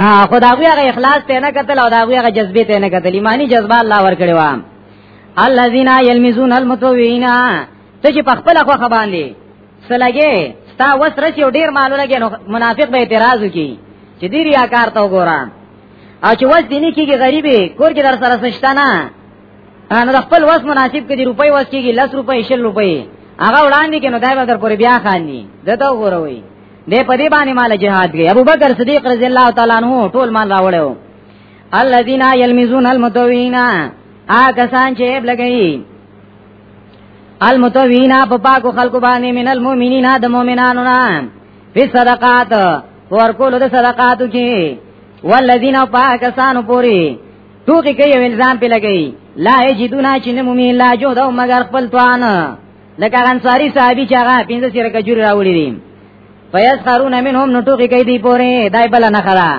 ها خداوی هغه اخلاص ته نه قتل او داوی هغه جذبه ته نه قتل ایمانی جذبه الله ور کړی و الذين يلمزون المتوينا ته چې په خپل خو خباندي سلګي ستا وس رچ یو ډیر مالو لګي نو منافق به اعتراض وکي چې دی ریاکار ته وګوره او چې وس دیني کیږي غریبي کور کې در سره سشته نه نو د خپل وس مناسب کې دی روپۍ وس کیږي 10 روپۍ 20 روپۍ هغه وړاندې کې نو دای به در پورې بیا خاني دته وګوره وي دې په دې باندې مال جهاد کې ابو بکر صدیق رضی الله تعالی عنہ ټول مال راوړو الذين يلمزون المتوين آ کسان چې بلګي المتوینا په پاکو خلکو باندې من المؤمنین د مؤمنانو نه په صدقات ورکول د صدقاتو کې والذین پاکستان پوری ټوکی کوي الزام په لګي لا یجدونا چې نه مومي لا جو دا مگر خپل توان لکه انصاری صحابي چې هغه پنځه سره کجور راوړي دي فیس خارون منهم نو ټوکی کوي دی پوری دای بل نه خلا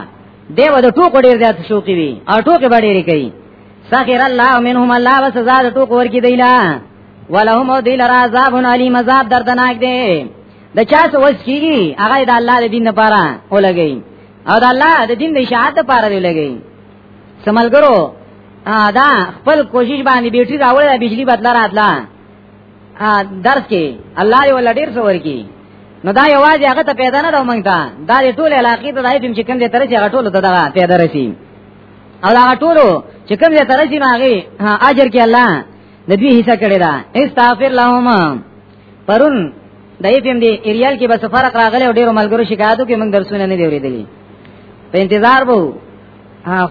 دیو د ټوکو ډیر زیات شوقي وي او ټوکې به ډېرې کوي سخر الله منهم الله وسزا د ټوک ورکی دیلا ولهم دیل عذاب علیم عذاب دردناک دی د چا څه وس کیږي هغه د الله د دین لپاره ولګي او د الله د دین د اشاعت لپاره دی لګي سملګرو دا خپل کوشش باندې بیٹری راوړل بجلی بدل راتلا درس کې الله یې ول ډیر څه ورکی نو دا یوازې هغه ته پیدا نه دا مونږ ته دا ټول علاقې ته دای چې کوم دې تر چې هغه ټول ته دا پیدا رسی او دا ټولو چې کوم ځای ترسي ماغي اجر کې الله د دوی حصہ کړی دا استغفر لهم پرون د ایف ام دی ایریال کې بس فرق راغلی او ډیرو ملګرو شکایتو کې موږ درسونه نه دی اوریدلی په انتظار وو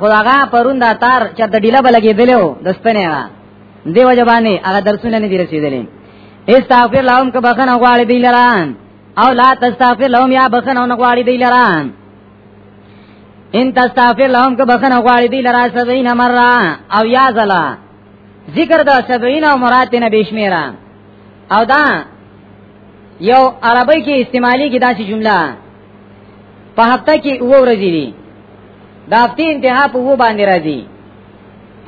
خداغه پرون دا تار چې د ډیله بلګې دلو د سپنه وا دی وجبانه هغه درسونه نه دی رسیدلی استغفر لهم که بخنه غواړي دی لران او لا تستغفر لهم یا بخنه غواړي دی لران ان تستغفر لهم که بخنه غواړي دی لرا 70 مره او یا زلا ذکر دا 70 او مراد نه بشمیره او دا یو عربی کې استعمالي کې داسې جمله په هفته کې و ورځې دي دا هفته انتها په و باندې راځي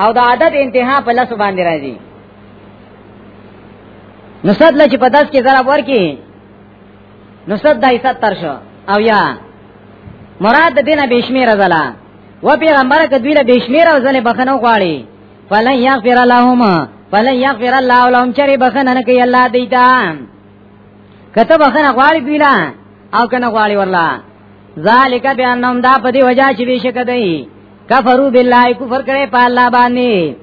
او دا عدد انتها په لس باندې راځي نو صد لچ په داس کې ضرب ورکی نو صد دای ستر شو او یا مراد دینه بشمیر زلا و پیغمبر کدی له بشمیر او زله بخنو غواړي فلن یغفر لهم فلن یغفر الله لهم چری بخنه نه کوي الله دیتا کته بخنه غواړي پیلا او کنه غواړي ورلا ذالک بیانهم دا په دی وجہ چې بشک دی کفرو بالله کفر کړي په الله باندې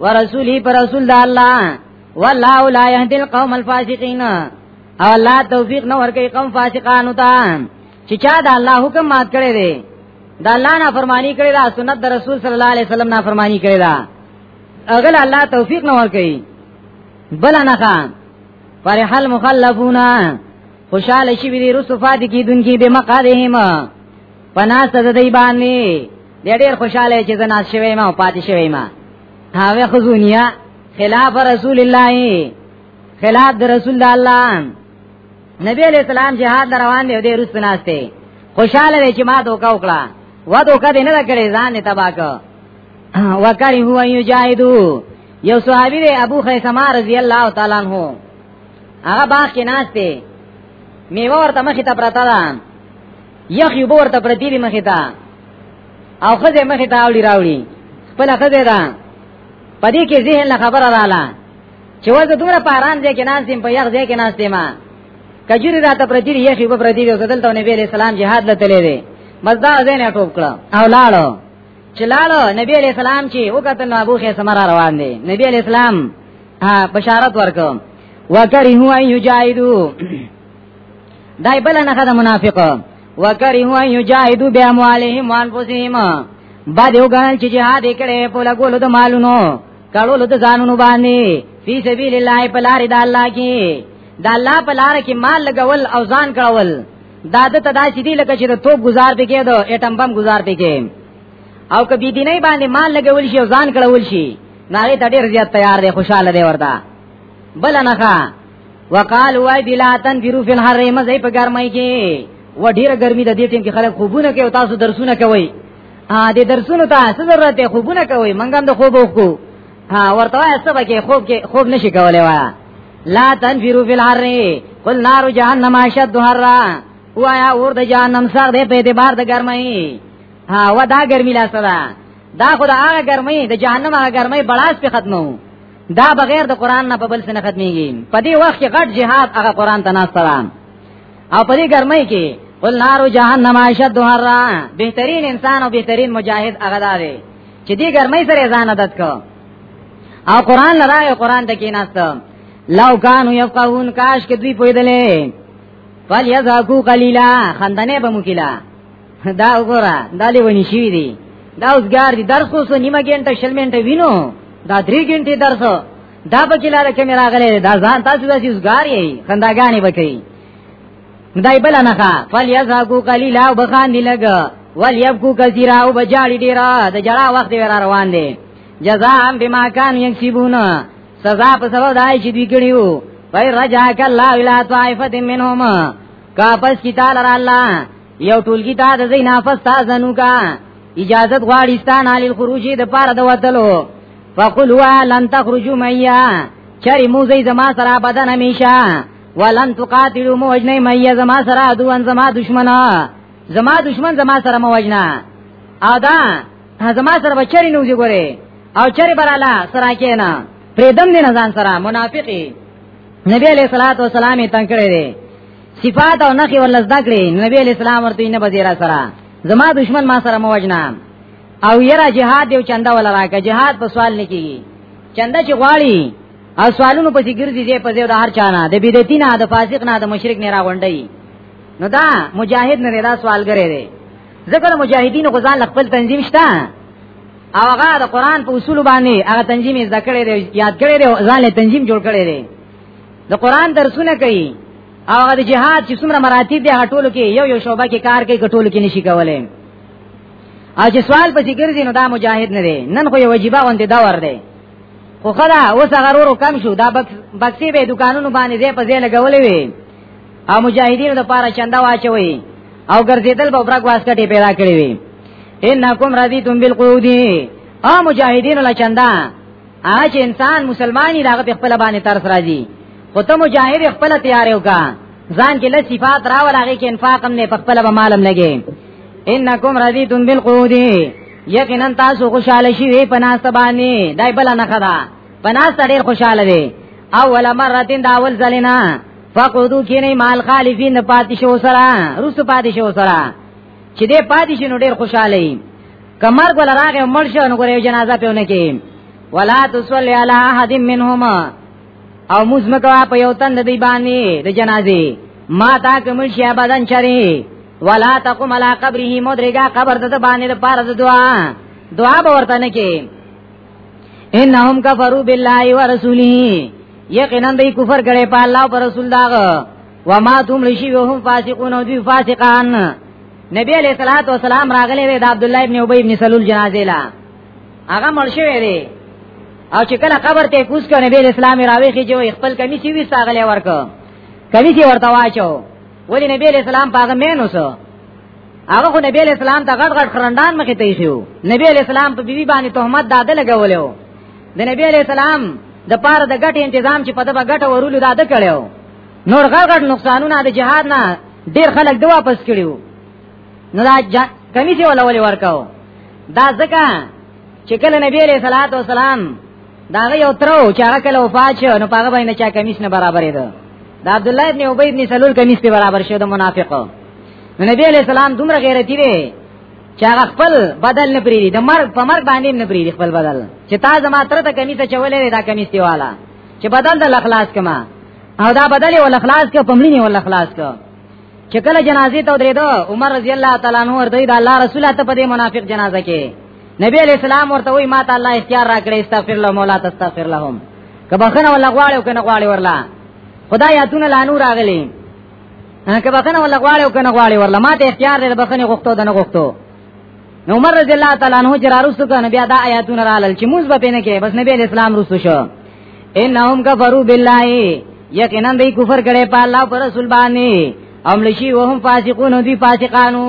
ورسولی پر رسول الله والله لا يهدي القوم الفاسقين او الله توفیق نو ورکړي قوم فاسقانو ته چې چا د الله حکم مات کړي دي د الله نه فرمانی کړي دا سنت د رسول صلی الله علیه وسلم نه فرمانی کړي دا اغل الله توفیق نو ورکړي بل نه خان فرح المخلفون خوشاله شي وی رسو فاد کی دونکي به مقادهم پناست د دی باندې د ډېر خوشاله چې زناز شوی ما او پاتې شوی ما هاوی خزونیا خلاف رسول الله خلاف د رسول الله نبی علیہ السلام جهاد روان دی دې رسول ناشته خوشاله وی چې ما دوکا وکړه و دوکا دې نه کړې ځان نه تباک وکړي هو یجاهدو یو صحابي دی ابو خیسمه رضی الله تعالی عنہ هغه باغ کې ناشته میوه ورته مخې ته پرتا ده یخ یو ورته پرتی دی مخې ته او خزه مخې ته اوړي راوړي خپل خزه ده پدې کې ذهن له خبره رااله چې وځه دومره په آرام ځای کې ناست یم په یخ ځای کې ناست یم کجوري راته پرتی دی یخې به پرتی دی او دلته نبی علیه السلام جهاد له تللی دی بس دا ځای نه ټوپ کړه او لاړو چې لاړو نبی علیه السلام چې وکتل نو ابو خیسمه را روان دی نبی علیه السلام بشارت ورکړ وکرهو ان یجاهدو دای بل نه خدای منافق وکرهو ان یجاهدو بیا مالهم وانفسهم بعد یو غنل چې جهاد کړي په لګولو د مالونو کړو لته ځانونو باندې فی سبیل الله په لار د الله کې د الله په لار کې مال لګول او ځان کړول دا د تدا چې دی لکه چې د توپ گزار پکې دو اټم بم گزار پکې او کبي دیني باندې مال لګول شي او ځان کړول شي ناغه ته ډیر زیات تیار دی خوشاله دی ورته بل نه ښا وقال وای بلاتن بیرو فل هر مزه په ګرمای کې و ډیره ګرمي د دې ټیم کې خلک خوبونه کوي او تاسو درسونه کوي ا دې درسونو ته څه ضرورت دی خوبونه کوي منګ هم د خوب وکړو ها ورته وای څه بګه خوب کې خوب نشي کولای وای لا تنفروا فی الحر قل نار جهنم اشد حرا وایا اور د جهنم سره دې په اعتبار د ګرمۍ ها ودا ګرمي لا سره دا خدا هغه ګرمۍ د جهنم هغه ګرمۍ بلاس په ختمو دا بغیر د قران نه په بل څه نه ختميږي په دې وخت کې غټ جهاد هغه قران ته ناس ترام او په دې ګرمۍ کې قل نار جهنم اشد حرا بهترین انسان او بهترین مجاهد هغه دی چې دې ګرمۍ سره ځان عادت کو او قران لراغه قران ته کې ناست لو کانو یفقهون کاش کې دوی پویدلې فل یذاکو قلیلا خندنه به مکیلا دا وګوره دا لیونی شي دي دا اوسګار دي درس اوس نیمه ګنټه شل منټه وینو دا درې ګنټه درس دا په کلاره کې میرا غلې دا ځان تاسو د سیسګار یې خنداګانې وکړي مدای بل نه ښا فل یزاکو قلیلا او بخان دی لګ ول یبکو کثیرا او بجاړي ډیرا د جړا وخت ور روان دي جزاء بما کان یکسبون سزا په سبب دای چې دی کړیو وای رجاک الله الا طائفه منهم کا پس کی تعالی الله یو ټولګی تا د زینا فستا زنو کا اجازت غواړي ستان علی الخروج د پاره د وتلو فقل هو لن تخرجوا میا چری موزی زما سره بدن همیشه ولن تقاتلوا موجنه میا زما سره دوان زما دشمنا زما دشمن زما سره موجنه ادا زما سره بچری نوځي ګوره او چری براله سره کینا پریدم دین ځان سره منافقی نبی علیہ الصلوۃ والسلام یې تنگ کړی دی صفات او نخي ولز دکړي نبی علیہ السلام ورته نه بزیرا سره زما دشمن ما سره موجنه او یرا جهاد یو چنده ولا راکا جهاد په سوال نه کیږي چنده چې غواړي او سوالونو پسې ګرځي چې په دې د هر چانه د بدعتي نه د فاسق نه د مشرک نه راغونډي نو دا مجاهد نه دا سوالګرې دی ذکر مجاهدین غزان خپل تنظیم شته او هغه د قران په اصول باندې هغه تنظیم یې ذکر لري یاد کړی دی ځان له تنظیم جوړ کړی دی د قران درسونه کوي او هغه د جهاد چې څومره مراتب دي هټولو کې یو یو شوبه کې کار کوي کټولو کې نشي کولای او چې سوال پسې ګرځي نو دا مجاهد نه دی نن خو یو واجبہ غونډه دا ور دی خو خدا اوس هغه ورو کم شو دا بکس بکسي به دکانونو باندې ځای په ځای لګولې وي او مجاهدینو د پاره چنده واچوي او ګرځیدل به برګ واسکټي پیدا کړی وي انکم رضیتم بالقعود او مجاهدینو لا چنده اج انسان مسلمانی داغه په خپل باندې ترس راځي خو ته مجاهد خپل تیار یو کا ځان کې له صفات راوړاږي کې انفاق هم نه په خپل به مالم لګي انکم رضیتم بالقعود یقینا تاسو خوشاله شوی په ناس باندې دای بل نه خدا په ناس ډیر خوشاله دی اول مرتين دا اول زلینا فقودو کینی مال خالفین پاتشو سرا رسو پاتشو سرا چې دې پاتشي نو ډیر خوشاله وي کمر ګل راغه مرشه نو ګره جنازه پیونه کې ولا تصلی علی احد منهما او مزمکوا په یو تن د دی باندې د جنازې ما تا کوم شی بدن چری ولا تقم علی قبره مدرګه قبر د باندې د پاره د دعا دعا به ورته نه کې انهم کفروا بالله ورسوله یقینا دوی کفر کړي په الله او رسول داغه وما تم لشی وهم فاسقون او دوی فاسقان نبی علیہ الصلوۃ والسلام راغلی وی د عبد الله ابن ابی ابن سلول جنازه لا هغه مرشه وی دی او چې کله قبر ته کوس کړي نبی اسلام راوي خي جو خپل کمیسي وی ساغله ورکو کمیسي ورته واچو ولی نبی علیہ السلام پاغه مینو سو هغه خو نبی علیہ السلام ته غټ غټ خرندان مخې ته شو نبی علیہ السلام په بیبي باندې تهمت داده لګولیو د نبی علیہ السلام د پاره د غټ تنظیم چې په دغه غټ ورولو داده کړو نور غټ غټ نقصانونه د جهاد نه ډیر خلک د واپس کړیو نو دا کمیسه ولا ولې ورکاو دا ځکه چې کله نبی علیہ الصلوۃ والسلام دا یو ترو چې هغه کله وفات شو نو هغه باندې چا کمیس نه برابرې ده دا عبد الله ابن ابي ابن سلول کمیس په برابر شو د منافقو نبی علیہ السلام دومره غیرتی دی چې هغه خپل بدل نه پریری د مرګ په مرګ باندې نه پریری خپل بدل چې تا زما تر ته کمیس چولې دا کمیس دی والا چې بدل د اخلاص کما او دا بدل ول اخلاص کې پمړینی ول اخلاص کې چې کله جنازې ته درېدو عمر رضی الله تعالی عنہ ورته د الله رسول ته په دې منافق جنازه کې نبی علیہ السلام ورته وی ما ته الله اختیار راکړی استغفر له مولا تستغفر لهم کبه خنه ولا غواړو کنه غواړي ورلا خدای اتونه لانو راغلی کبه خنه ولا غواړو کنه غواړي ورلا ما ته اختیار لري بخنه غوښتو دنه غوښتو نو عمر رضی الله تعالی عنہ جرارستو کنه بیا دا آیاتونه رالل چې موږ به پینې کې بس نبی علیہ السلام رسو شو انهم کفروا بالله یقینا دوی کفر کړي په الله پر رسول باندې او ملشي وهم فاسقون دوی فاسقانو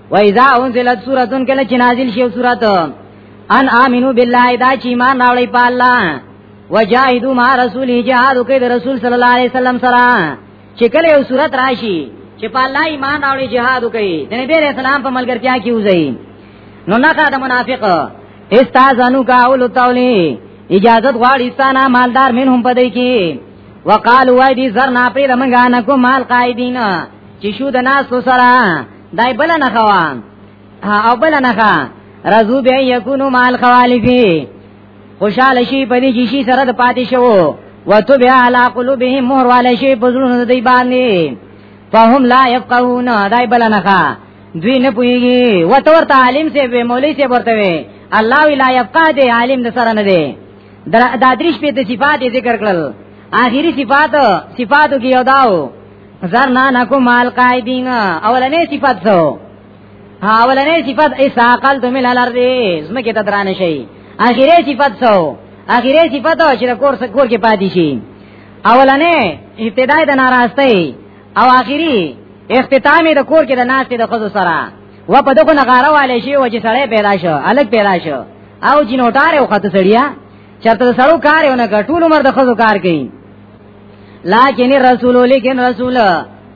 و اذا انزلت سوره کله چې نازل شي سوره ان امنو بالله دا چې ایمان راوړی په الله وجاهدوا مع رسول جهاد کوي د رسول صلی الله علیه وسلم سره چې کله یو سوره راشي چې په الله ایمان راوړي جهاد کوي د نبی رسول الله په ملګرتیا کې وځي نو نه کا د منافق استاذنو کا اول تولی اجازت غواړي ستانه مالدار منهم پدې کې وقالو وای دي زر نه پرې لمنګا نکو مال قائدین چې شو د ناس سره دای بل نه خوان او بل نه خا رزو به یکونو مال خوالفی خوشاله شي په دې شي سره د پاتې شوو وتو بیا علا قلوبهم مهر والا شي په زړونو دی باندې فهم لا يفقهون دای بل نه خا دوی نه پويږي وته ورته عالم سي به مولوي سي ورته وي الله ولا يفقه دي عالم د سره نه دي دا درش په صفات ذکر کړل اخیری صفات صفاتو کې یو داو زرنا نکو مال قائدین اولنې صفات سو اولنې صفات ایسا عقل تو مل الارض زمکه ته درانه شي اخیره صفات سو اخیره صفات او چې کور سره کور کې پاتې شي اولنې ابتدای د ناراستۍ او اخیری اختتام د کور کې د ناستې د خزو سره و په دغه نغاره والے شي و چې سړی پیدا شو الګ پیدا شو او جنوټاره وخت سړیا چرته سړو کار یو نه ټول عمر د خزو کار کوي لكن الرسول لكن رسول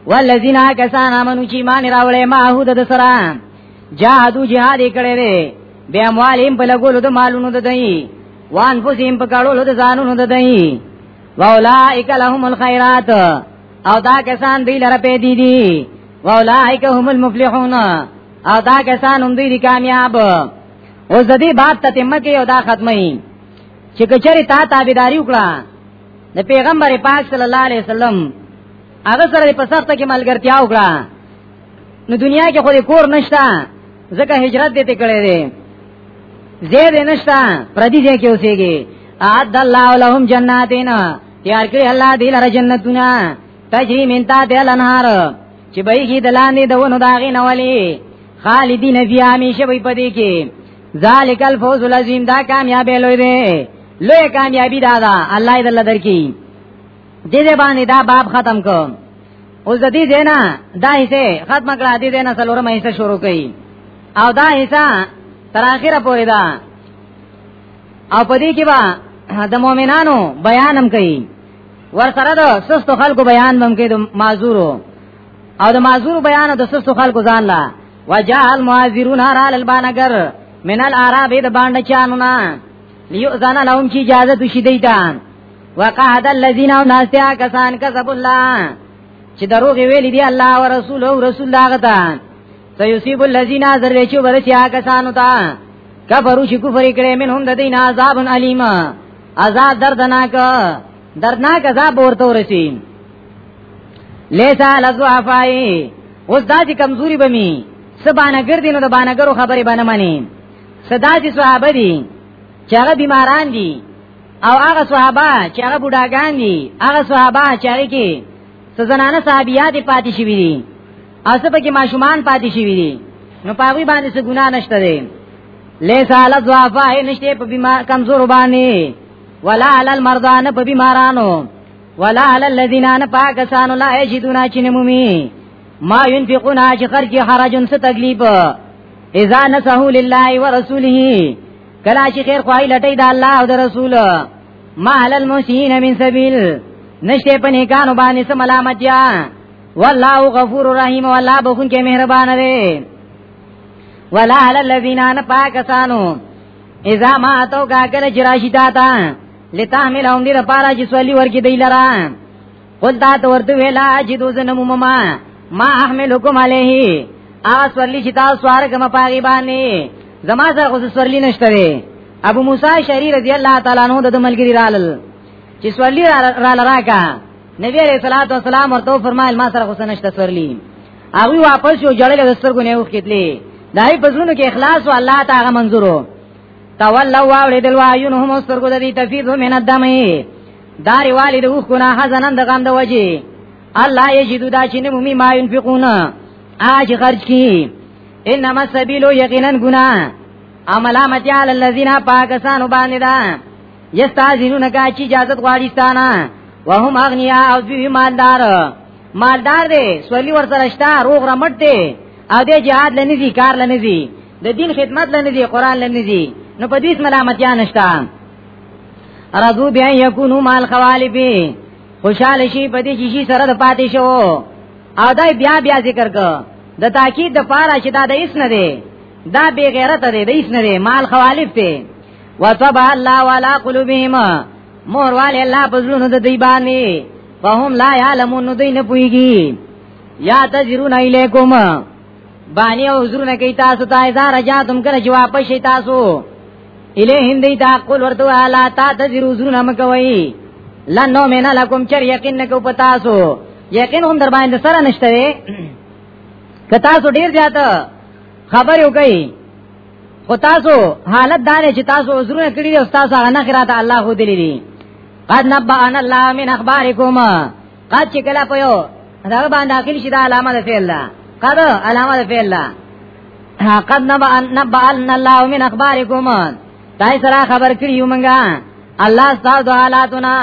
والذین کسان امنو چې مان راولې ما هو د سره جهادو جهاد کړي وي بیا موالیم په لګولو د مالونو د دای وان فسیم په کړولو د ځانونو د دای واولائک لهم الخيرات او دا کسان دی لره پې دي دي واولائک هم المفلحون او دا کسان هم دی کامیاب او زدی باب تتمه کې او دا ختمه چې کچری تا تابعداري وکړه د پیغمبر پاک صلی الله علیه وسلم هغه سره په سخت کې ملګرتیا وکړه نو دنیا کې خو دې کور نشتا ځکه هجرت دې ته کړې دي زید نشتا پردي دې کې اوسېږي اعد الله لهم جناتین تیار کړی الله دې لره جنتونه تجری من تا دې لنهار چې به یې دلانې دونو داغې نوالي خالدین فی همیشه وي پدې کې ذالک الفوز العظیم دا کامیابې لوی دی لوی کامیابی دا دا الله دې الله درکې دې دې باندې دا باب ختم کو اوس د دې دینا دا حصے ختم کړه دې دینا سلورم حصہ شروع کړي او دا حصہ تر اخره پورې دا او پدې کې با د مؤمنانو بیانم کوي ور سره د سستو خلکو بیان بم کوي د معذورو او د معذور بیان د سستو خلکو ځان لا وجاء المعذرون را البانګر من العرب د باندې چانونه لیؤذن لهم کی اجازه تو شیدی تا وقعد الذین او ناسیا کسان کذب الله چې دروغ ویلی دی الله او رسول او رسول داغه تا سيصيب الذين ذرچو ورچا کسانو تا کفرو شي کفر کړي منهم د دین عذاب الیم عذاب دردناک دردناک عذاب ورته ورسی لیسا لزوافای اوس دا چې کمزوري بمی سبانه ګرځینو د بانګرو خبرې باندې مانی صدا چې صحابه دي چې هغه بیماران دي او هغه صحابه چې هغه بډاګان دي هغه صحابه چې هغه کې سزنانه صحابيات پاتې شوي دي او څه پکې ماشومان پاتې شوي دي نو پاوی باندې څه ګناه نشته دي لیسا علی ضعفاء نشته په بیمار کمزور باندې ولا علی المرضان په بیمارانو ولا علی الذین ان پاکستان لا یجدون چنمومی ما ينفقون اجر کی حرجن څه تکلیف اذا نسحو لله ورسوله کلا چې خیر خوای لټی د الله او د رسول ما هل المسین من سبیل نشته په نیکانو باندې سم ملامت یا والله غفور رحیم والله بخون کې مهربان دی ولا هل الذین ان پاکستانو اذا ما اتو کا کله چې راشي تا ته لتحملهم دې لپاره چې سولي ورکې دی لره قل دا ته ورته ویلا چې دوز نه مما ما احملکم علیه آس ورلی چې تاسو سوار کوم پاغي باندې زما سره خو سورلی نشته دی ابو موسی شری رضی الله تعالی عنہ د ملګری رالل چې سورلی را لراکا نبی علیہ الصلوۃ والسلام ورته فرمایل ما سره خو نشته سورلی هغه واپس یو جړل د سترګو نه وختلی دای په زړونو کې اخلاص او الله تعالی منظورو تولوا وړي دلوا یونهم سترګو د دې تفیض من الدمه دا روالی د اوخ کنا حزنن د غم د وجه الله یجدو دا چې نمومی ما ينفقون آج خرج کی انما السبیل یقینا گنا املامتی علی الذین پاکستانو باندې دا یستازینون کا چې اجازه غواړي ستانه وهم اغنیا او دوی مالدار مالدار دی سولی ور سره شتا روغ رمټ دی او دې jihad لنی دي کار لنی دي د دین خدمت لنی دي قران لنی دي نو په دې ملامتیا نشته ارادو بیا یکونو مال خوالبی خوشاله شي په دې چې شي سره د پاتې شو او دای بیا بیا ذکر کو د تاکید د پاره چې دا د اس نه دی دا بی غیرت دی د اس نه دی مال خوالف دی وتب الله ولا قلوبهم مور والے الله پزلونو د دی باندې فهم لا يعلمون دوی نه پويږي یا تجرون الیکم باندې او حضور نه کوي تاسو ته ځا رجا تم کړه چې واپس شي تاسو الیهم دی تا قول ورته والا تا تجرو زرنا مکوي لنو مینا لکم چر یقین نکو پتاسو یقین هم در باندې سره نشته وي کتا سو ډیر زیات خبر یو کوي خو تاسو حالت دار چې تاسو عذرونه کړی دي او تاسو هغه نه خراته الله خو دلی دي قد نبأنا الله من اخبارکما قد چې کله په یو دا باندې داخل شي دا علامه ده فعل ده قد علامه ده فعل ده قد نبا نبال الله من اخباركم تای سره خبر کړی یو مونږه الله ستاسو د حالاتونه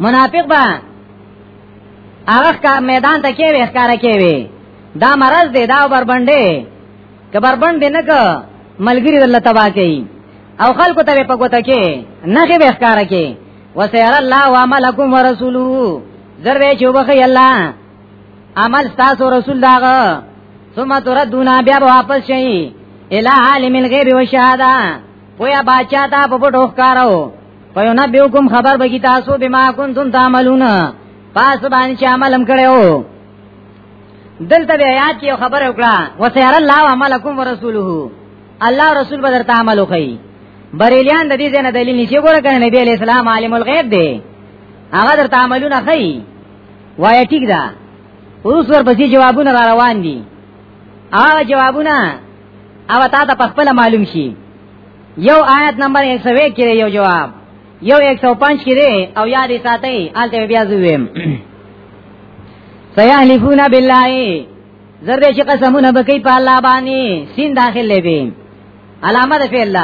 منافق به هغه کا میدان ته کې وې ښکار کې وې دا مرز دی دا بربندې کبر بند نه ک ملګری الله تبا کوي او خلکو ته په کوته کې نه کې ښکار کې وسير الله وعملكم ورسوله زر وی چوبخی الله عمل تاسو رسول داغه ثم تردون بیا واپس شئ الى عالم الغیب والشهاده پویا باچا تا په پټو ښکارو پيو نه بیو کوم خبر بګی تاسو بما کنتم تعملون پاس باندې چې عملم کړو دلته بیا یاد کې خبر وکړه وسير الله عملکم ورسوله الله رسول بدر تعامل کوي بریلیان د دې ځنه دلیل نشي ګوره کنه نبی علی السلام عالم الغیب دی هغه در تعاملونه کوي وای ټیک ده اوس ورپسې جوابونه را روان دي هغه جوابونه او تا ته په خپل معلوم شي یو آیت نمبر 101 کې یو جواب یو 105 کې او یادې ساتي آلته بیا زویم سیحلفون بالله زر دې چې قسمونه بکی په الله باندې سین داخل لبي علامه ده فعل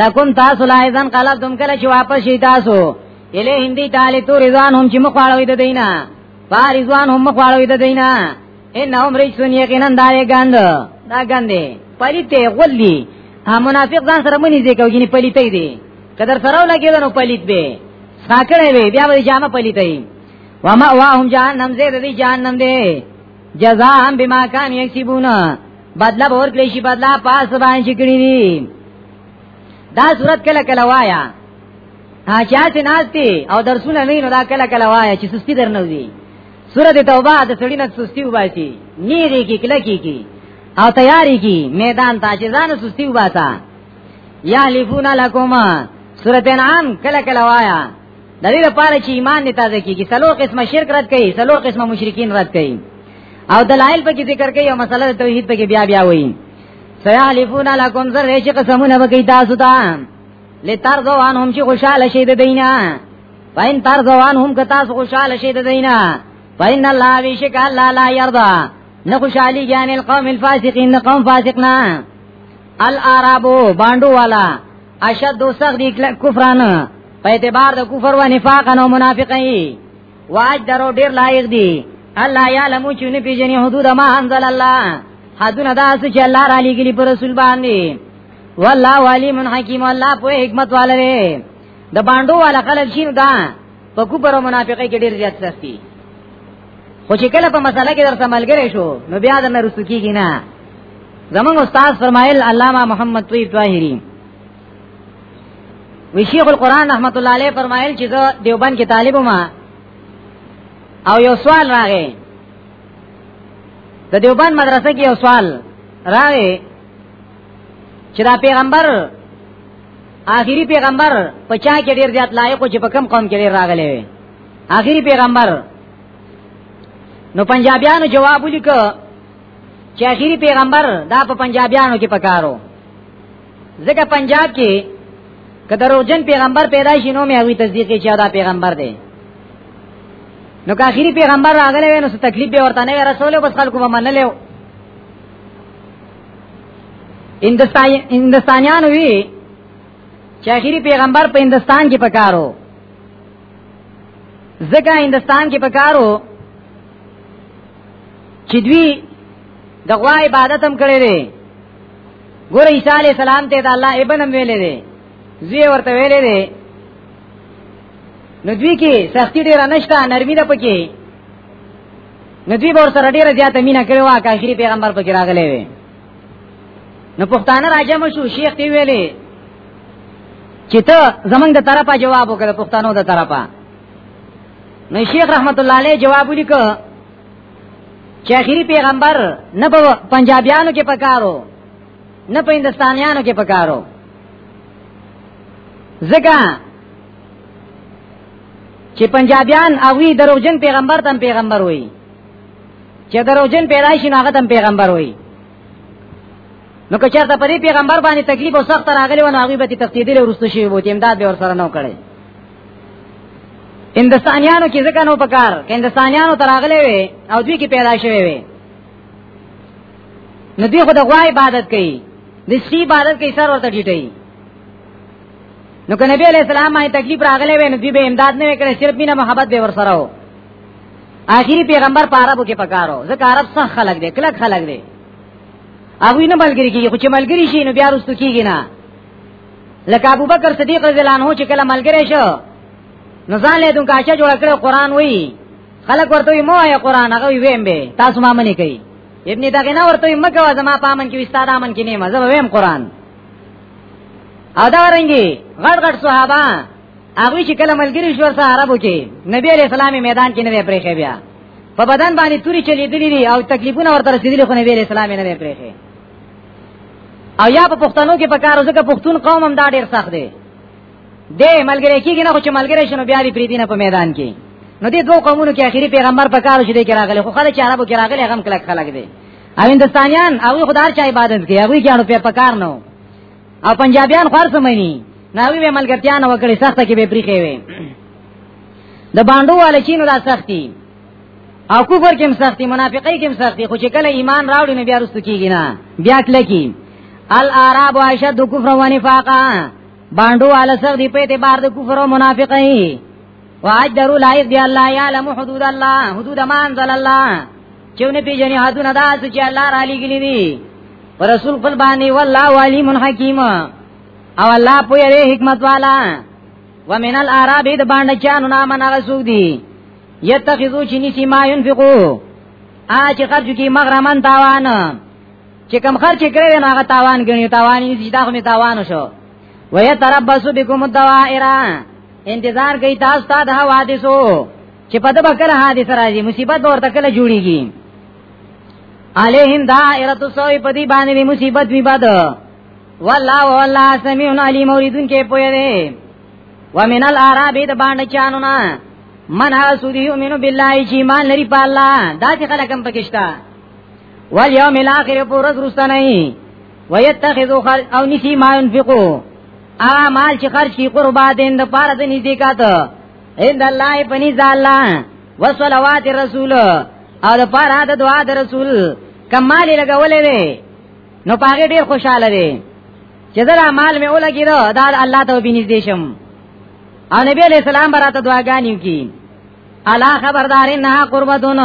لکم تاسو لا اذن قلبتم کله چې واپس شي تاسو اله هندي تعالی تو رضوان هم چې مخواړوي د دینه پار رضوان هم مخواړوي د دینه ان هم رجسون یقینا دارې ګند دا ګندې پلیته غولي ها منافق ځان سره منی ځکه وګینه پلیته دی کدر سره لګیدل نو پلیت به ساکړې وي بیا به جامه پلیته وما واهم جهنم زه د دې جهنم دی جزاء بما كان يكسبون بدلا ور کړی شي بدلا پاس باندې کړی دي دا صورت کله کله وایا اچا چې ناشتي او درسونه نه نو دا کله کله وایا چې سستی درنه وي سورته توبه د سړی نه سستی وباسي نیری کی کله کی کی او تیاری کی میدان ته چې ځان سستی وباسا یا لفون لکما سورته انعام کله کله وایا د دې لپاره چې ایمان نه تازه کیږي څلور قسمه شرک رد کړي څلور قسمه مشرکین رد کړي او دلایل په کې ذکر کړي او مسله توحید په کې بیا بیا وایي سیحلفون لکم زر چې قسمونه وکي تاسو ته لتر ځوان هم چې خوشاله شي د دینه پاین تر ځوان هم که تاسو خوشاله شي د دینه پاین الله بیشک الله لا یرضا نه خوشالي ګان القوم الفاسقین قوم فاسقنا الارابو باندو والا اشد سخت کفرانه په اعتبار د کفر و نفاق او منافقۍ واج درو ډیر لایق دي الله یعلم چې نه پیژني حدود ما انزل الله حدونه داس چې الله را لګلی پر رسول باندې والله علیم حکیم الله په حکمت والره د باندو والا خلک شین دا په کوپر او منافقې کې ډیر زیات سختي خو چې کله په مسله کې درته ملګری شو نو بیا د مې رسو کیږي نه زمونږ استاد فرمایل علامه محمد طیب طاهری وی شیخ القرآن رحمت الله علیه فرمایل چې زه دیوبند کې طالب ما او یو سوال راغی د دیوبند مدرسې کې یو سوال راغی چې دا پیغمبر آخري پیغمبر په چا کې ډیر زیات لایق او چې په کم قوم کې ډیر راغلی وي آخري پیغمبر نو پنجابیانو جواب ولیکو چې اخیری پیغمبر دا په پنجابیانو کې پکارو ځکه پنجاب کې کدروجن پیغمبر پیدا شي نو مې هغه تصدیق چې دا پیغمبر دی نو که اخیری پیغمبر راغلی وي نو څه تکلیف به ورته نه رسول بس خلکو به منلې هندستان هندستانیان وی چې اخیری پیغمبر په هندستان کې پکارو ځکه هندستان کې پکارو چې دوی د غوا عبادت هم کړی دی ګور عیسی علی السلام ته د الله ابن هم ویلې دي زوی ورته ویلې دي نو دوی کې سختی ډیره نشته نرمي ده پکې نو دوی به سره ډیره زیاته مینا کړې وا کاخري پیغمبر پکې راغلې وي نو پښتانه راجم شو شیخ دی ویلې چې ته زمنګ د طرفه جواب وکړه پښتنو د طرفه نو شیخ رحمت الله علیه جواب ولیکه چې اخیری پیغمبر نه په پنجابیانو کې پکارو نه په هندستانیانو کې پکارو ځکه چې پنجابیان اوی دروغجن پیغمبر تم پیغمبر وای چې دروغجن پیدا شي نو هغه تم پیغمبر وای نو که چېرته پرې پیغمبر باندې تکلیف او سخت راغلی و نو هغه به تقدیر ورسته شي وو چې امداد به ور سره نو کړي هندستانیانو کې ځکه نو پکار کې هندستانیانو تراغلې وي او دوی کې پیدا شوی وي نو دوی خو د غوا عبادت کوي د شی عبادت کوي سر ورته ټیټي نو کنه نبی علیہ السلام باندې تکلیف راغلې وي نو دوی به امداد نه وکړي صرف مینه محبت به ورسره وو آخری پیغمبر په عربو کې پکارو ځکه عرب څخه خلق دي کلک خلق دي هغه نه ملګری کیږي خو چې ملګری شي نو بیا رستو کیږي نه لکه ابو بکر صدیق رضی الله عنه چې کله ملګری شو نو ځان له دونکو اچا جوړ کړو قران وی خلک ورته وی مو یا قران هغه ویم به تاسو ما منی کوي ابن دغه نه ورته وی مګه زما پامن کې وستاد امن کې نه مزه ویم قران او دا رنګي غړ غړ صحابه هغه چې کله ملګری شو سره عربو کې نبی علیہ السلام میدان کې نه پرې بیا په بدن باندې توري چلیدلې او تکلیفونه ورته رسیدلې خو نبی علیہ السلام نه پرې او یا په پښتنو کې په کار ځکه پښتون قوم هم دا ډیر سخت دی دې ملګری کېږي نه خو چې ملګری شنو بیا دې پریدي نه په میدان کې نو دې دوه قومونو کې اخیری پیغمبر په کار شې دې کې راغلی خو خلک چې عربو کې راغلی هغه کلک خلک دی او هندستانیان هغه خدای چا عبادت کوي هغه کې اړو په کار نه او پنجابیان خور سمېنی ناوی به ملګرتیا نه وکړي سخته کې به پریخې وي د باندو والچینو دا سختي او کفر کې سختي منافقۍ کې سختي خو چې کله ایمان راوړي نو بیا رسو کیږي نه بیا کله کی الاراب اشد کفر و نفاقا باندو علی سخت دی په اعتبار د کفر او منافقۍ واجدروا لا يدي الله يعلم حدود الله حدود ما انزل الله چېونه پیژنې حدونه دا چې الله را لګلې دي پر رسول خپل باندې والله علیم حکیم او الله په یې حکمت والا ومن الاراب د باندې چانو نام نه غسو دي یتخذو چې نسی ما ينفقو ا چې خرج کی مغرمن تاوان چې کم خرج کړي نه هغه تاوان غني تاوان نسی دا کوم تاوان شو ويتربص بكم الدوائر انتظار کوي تاسو ته د حوادثو چې په دغه کله حادث راځي مصیبت ورته کله جوړیږي علیهم دائرۃ السوء په دې باندې مصیبت وی بد والله والله سميع عليم اوریدون کې پوهه دی ومن الاعراب د باندې چانو نه من حسودی یؤمنو بالله چې ایمان لري په الله دا چې خلک هم پکښتا ول یوم الاخر پورز رستا نه ويتخذو خل او نسی ما ينفقو ا مال چې خرج کی قربا دین د پاره د نږدې کاته ان الله پنی ذالله وصلوات الرسول او د پاره د دعا د رسول کمال لګولې وي نو پاګه ډیر خوشاله دي چې دا مال مې ولګیدو دا الله ته بنږدې شم او نبی علیہ السلام براته دعاګانیو کی الا خبردار نه قربتون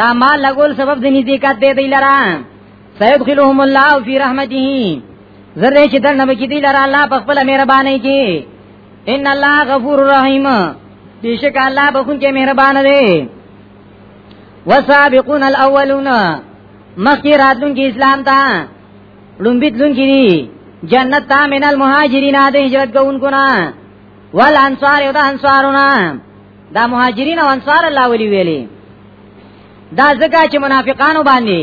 دا مال لګول سبب د نزدېکات دی دی لرا سيدخلهم الله فی رحمته زره چې دنه به کې دی لرا الله په خپل مهرباني کې ان الله غفور رحیم بیشک الله بخون کې مهربان دی وسابقون الاولون مخی راتلون کی اسلام تا لومبي تلونکي دي جنت تا من المهاجرین د هجرت کوونکو نه ول انصار او د انصارونه دا مهاجرین او انصار الله ولي ویلي دا ځکه چې منافقانو باندې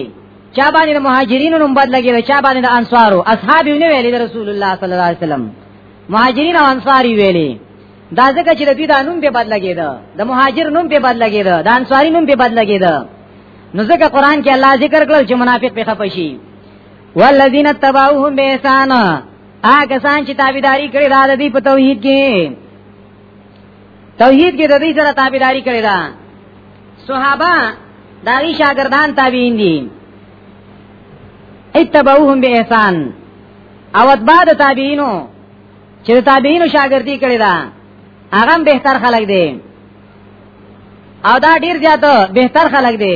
چا باندې د مهاجرینو نوم بد لګي چا باندې د انصارو اصحاب یې نه ویلي د رسول الله صلی الله علیه وسلم مهاجرین او انصار یې ویلي دا ځکه چې د دې د نوم په بد لګي دا د مهاجر نوم په بد لګي دا د انصاری نوم په بد لګي دا نو ځکه قران کې الله ذکر کړل چې منافق په خپشي والذین تبعوهم بإحسان هغه سان چې تابعداري کړې ده د دې په توحید کې توحید کې د دې سره تابعداري کړې ده صحابه داغي شاګردان تابعین دي اتبعوهم بإحسان او اتباع د تابعینو چې د تابعینو شاګردي کړې ده هغه بهتر خلک دي او دا ډیر زیات بهتر خلک دي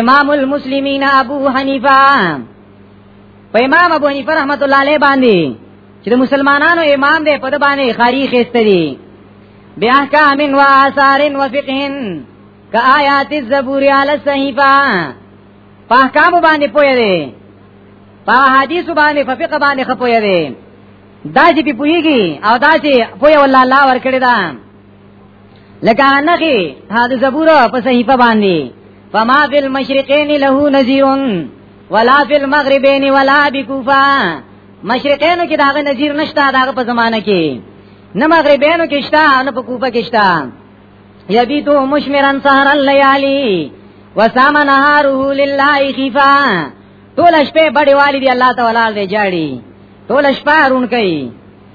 امام المسلمین ابو حنیفه په امام ابو حنیفه رحمت الله علیه باندې چې د مسلمانانو امام دی په د باندې خاري خسته دي بیا احکام و آثار و فقه کا آیات الزبور علی الصحیفه په احکام باندې پوهه دی په حدیث باندې په فقه باندې خپوهه دی دا چې په پوهیږي او دا چې پوهه والله الله ورکړي دا لکه نخي هاد زبور په صحیفه باندې فما فی المشرقین له نذیر ولا فی المغربین ولا بکوفا مشرقینو کې داغه نذیر نشته داغه په زمانه کې نه مغربینو کې شته نه په کوفه کې شته یبیتو مشمرن سهر الليالي وسام نهاره لله خفا ټول شپه بډیوالی دی الله تعالی دې جاړي ټول شپه رون کوي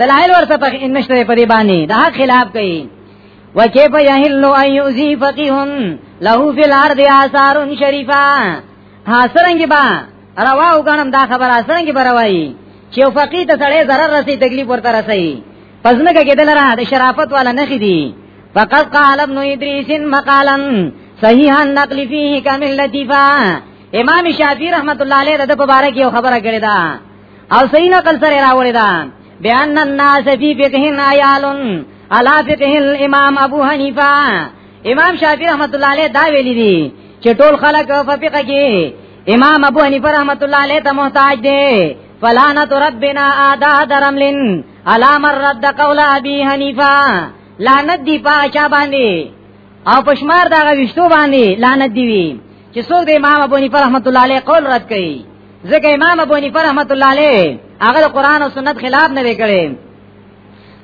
دلائل ورته په ان نشته په دې باندې دا خلاف کوي وکيف يحل ان يؤذي فقيه له في الارض آثار شريفه حاصلنګ با روا وګڼم دا خبر حاصلنګ بروي چې فقيه ته سړی zarar رسي تکلیف ورته رسي پزنګه کېدل را د شرافت والا نه خدي فقط قال ابن ادريس مقالا صحيحا نقل فيه كامل لطيفا امام شافعي رحمت الله عليه د په باره کې خبره کړې ده او صحیح نقل سره راوړی دا بیان الناس فی فقه عیال علا فقه الامام ابو حنیفه امام شافعی رحمت الله علیه دا ویلی دی چې ټول خلک په فقه کې امام ابو حنیفه رحمت الله علیه ته محتاج دی فلانت ربنا آدا درملن علا مر رد قول ابي حنیفه لعنت دی پاچا باندې او پښمار دا وشتو باندې لعنت دی وی چې څوک د امام ابو حنیفه رحمت الله علیه قول رد کړي ځکه امام ابو حنیفه رحمت الله علیه هغه د قران او سنت خلاف نه وکړي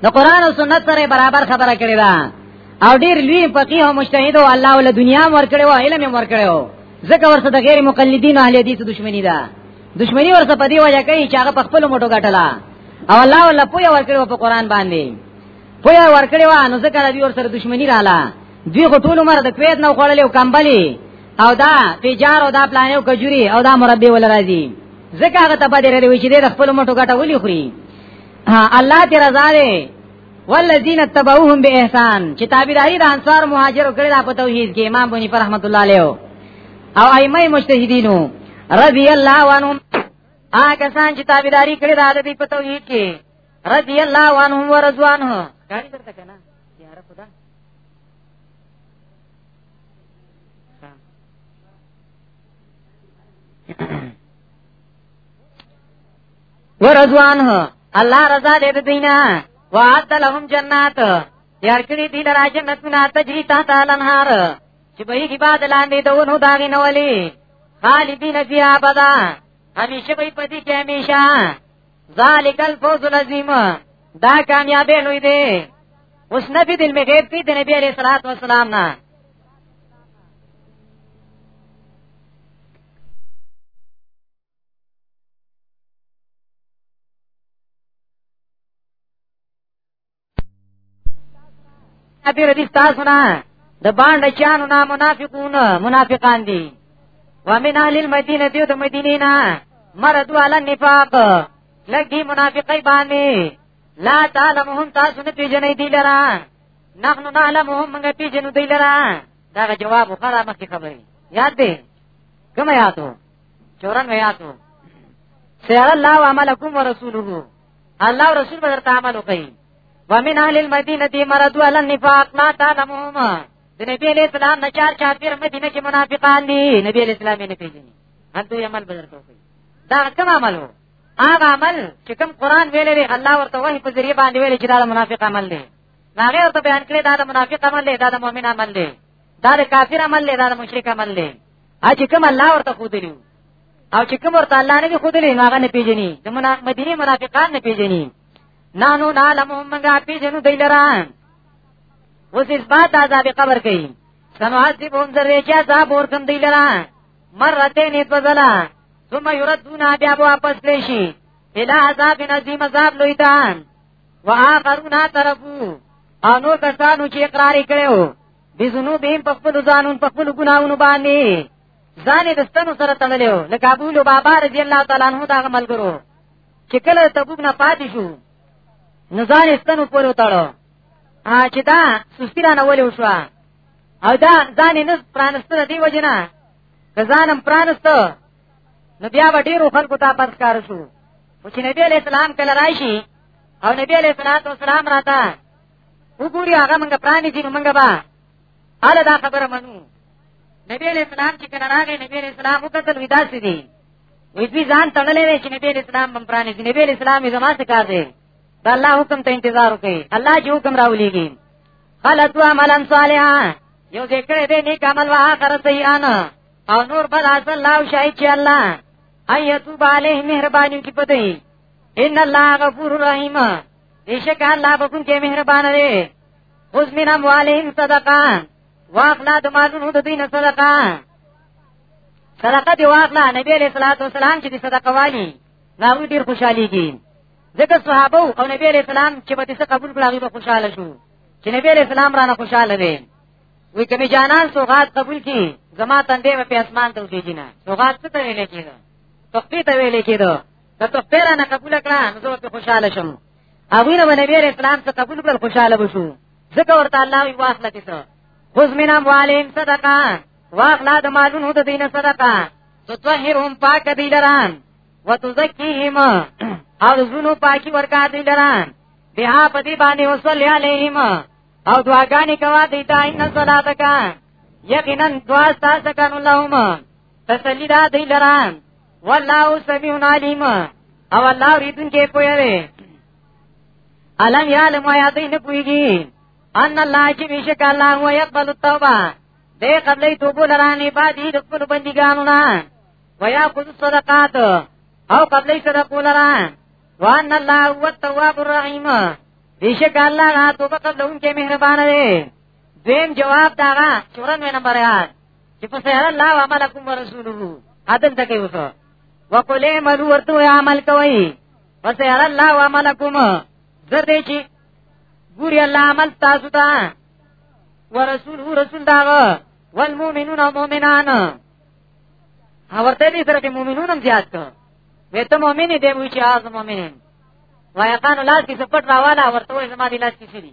د قران او سنت سره برابر خبره کړې ده او ډیر لوی فقيه او مجتهد او الله ول دنیا ور کړې او علم ور کړې او ځکه ورسره د غیر مقلدین اهل حدیث دښمنی ده دښمنی ورسره په دی وجه کوي چې هغه په خپل موټو غټلا او الله ول پوی ور کړو په قران باندې پوی ور کړو نو ځکه دوی ورسره دښمنی رااله دوی غټول مر د کویت نو خړلې او کمبلي او دا تجار او دا پلان او کجوري او دا مربي ول راځي زکه هغه ته بدر لري چې د خپل مټو ګټه ولي خوري الله ته رضا ده والذین تبعوهم باحسان چې تابعداري د انصار مهاجرو کړی دا په توحید کې امام بنی پر رحمت الله علیه او ائمه مجتهدینو رضی الله عنهم هغه سان چې تابعداري کړی دا د په توحید کې رضی الله عنهم ورضوانه کاری درته کنه یاره خدا ورضوان هو الله رضا دې د دینه وعد لهم جنات یار کړی دی لرا جنتونه تجری تحت الانهار چې به یې بعد لاندې دونو داغې نولې خالدین فی ابدا همیشه به پدې کې همیشه ذالک الفوز العظیم دا کامیابې لوی دی اوس نبی دل می غیب کی د نبی علیہ الصلوۃ والسلام نه پیر دي تاسو نه د باندې چانو نه منافقون منافقان دي ومن اهل المدینه دیو د مدینې نه مردو علی النفاق لګي منافقای باندې لا تعلمهم تاسو نه پیژنې دي لرا نحنو نعلمهم موږ پیژنو دي لرا دا جواب خره مخکې خبرې یاد دی کوم یادو چورن یادو سیار الله عملکم ورسوله الله رسول بدر ته عمل وکړي ومن اهل المدینه دی مرضوا علی النفاق لا تعلمهم د نبی علیہ السلام نه چار چار پیر مدینه کې منافقان دي نبی علیہ السلام یې نه پیژني هدو عمل بدر ته وکړي دا کوم عمل وو هغه عمل چې کوم قران ویلې دی الله ورته وحی په ذریعہ باندې ویلې چې دا منافق عمل دی هغه ورته بیان کړی دا د منافق عمل دی دا د مؤمن عمل دی دا د کافر عمل دی دا د مشرک عمل دی اج کوم الله ورته خو دی او چې کوم ورته الله نه خودلې هغه نه پیژني د مدینه منافقان نه پیژني نانو نعلم منګه پیژنو دی لرا اوس اثبات عذاب قبر کوي سنعذبهم ذره چې عذاب ورکم دی لرا مرتين اتوزلا ثم يردون بیا واپس لشي الى عذاب عظیم عذاب لوی تا واخرون طرفو انو کسانو چې اقرار کړو بزنو بهم په خپل ځانون په خپل ګناونو باندې ځان یې د ستنو سره تړلی و لکه ابولو بابا رضی الله تعالی عنه دغه ملګرو چې کله تبوک نه پاتې شو نو ځان یې ستنو پورې وتړو چې دا سستی را نه ولې وشوه او دا ځان یې نه پرانسته د دې وجې نه که ځان هم پرانسته نو بیا به ډېرو خلکو ته پس کار شو خو چې نبی علیه السلام کله راشي او نبی علیه السلام راته وګوري هغه موږ پرانیزي نو موږ به اله دا خبره منو نبی علیہ السلام چې کله راغی نبی علیہ السلام وکتل ودا سي دي وې دوی ځان تړلې وې چې نبی علیہ السلام بم پرانې دي نبی علیہ السلام یې زما څخه کار دی دا الله حکم ته انتظار وکړي الله چې حکم راولېږي خلت و عملا صالحا یو ذکر دې نیک عمل وا اخر سیان او نور بل اصل الله شاهد چې الله ایتو باله مهرباني کې پدې ان الله غفور رحیم بیشک الله بكون کې مهربان دی خذ من اموالهم صدقه واخلا د مالونو د دین صدقه صدقه دی واخلا نبی علیہ الصلوۃ والسلام چې صدقه والی نو ډیر خوشحالي کی ځکه صحابه او نبی علیہ السلام چې به څه قبول کړه هغه خوشاله شو چې نبی علیہ السلام رانه خوشاله دی وی کمی جانان سوغات قبول کی زما تندې په اسمان ته وځي نه سوغات څه ته ویل کېږي تخفیه ته ویل کېږي ته تخفیه رانه قبول کړه نو زه په خوشاله شم هغه نه نبی عليه السلام څخه قبول کړ خوشاله وشو ځکه ورته الله وی واخله کیسه خذ من اموالهم صدقه واخلا د مالونو د دینه صدقه تطهرهم پاک دی لران وتزکیهم او زونو پاکی ورکا دی لران بیا پدی باندې وصلی علیهم او دعاګانې کوا دی تا ان صلاتکا یقینا دعا تاسو کانو لهم تسلی دا دی لران والله سميع عليم او الله ریدون کې پوهه دی علم یعلم یا دوی نه پوهیږي ان الله چې بشک الله هو يقبل التوبه دې قبلې توبه لرانه بعد دې خپل بندګانو نه ويا خذ صدقات او قبلې صدقو لران وان الله هو التواب الرحیم بشک الله نه توبه قبلون کې مهربان دی دیم جواب داغه 94 نمبر یاد چې په سهر الله او عملکم ورسوله عدل تکي وته وقل اعملوا ورته عمل کوي پس هر الله او عملکم زر دې چې ګوري الله عمل تاسو ته ورسول رسول داغه والمؤمنون مؤمنان اورته دې سره چې مؤمنون هم زیات کړه وې ته مؤمن دې وی چې اعظم مؤمنین وایقان لاس کې سپټ راواله ورته وې زما دې لاس کې شي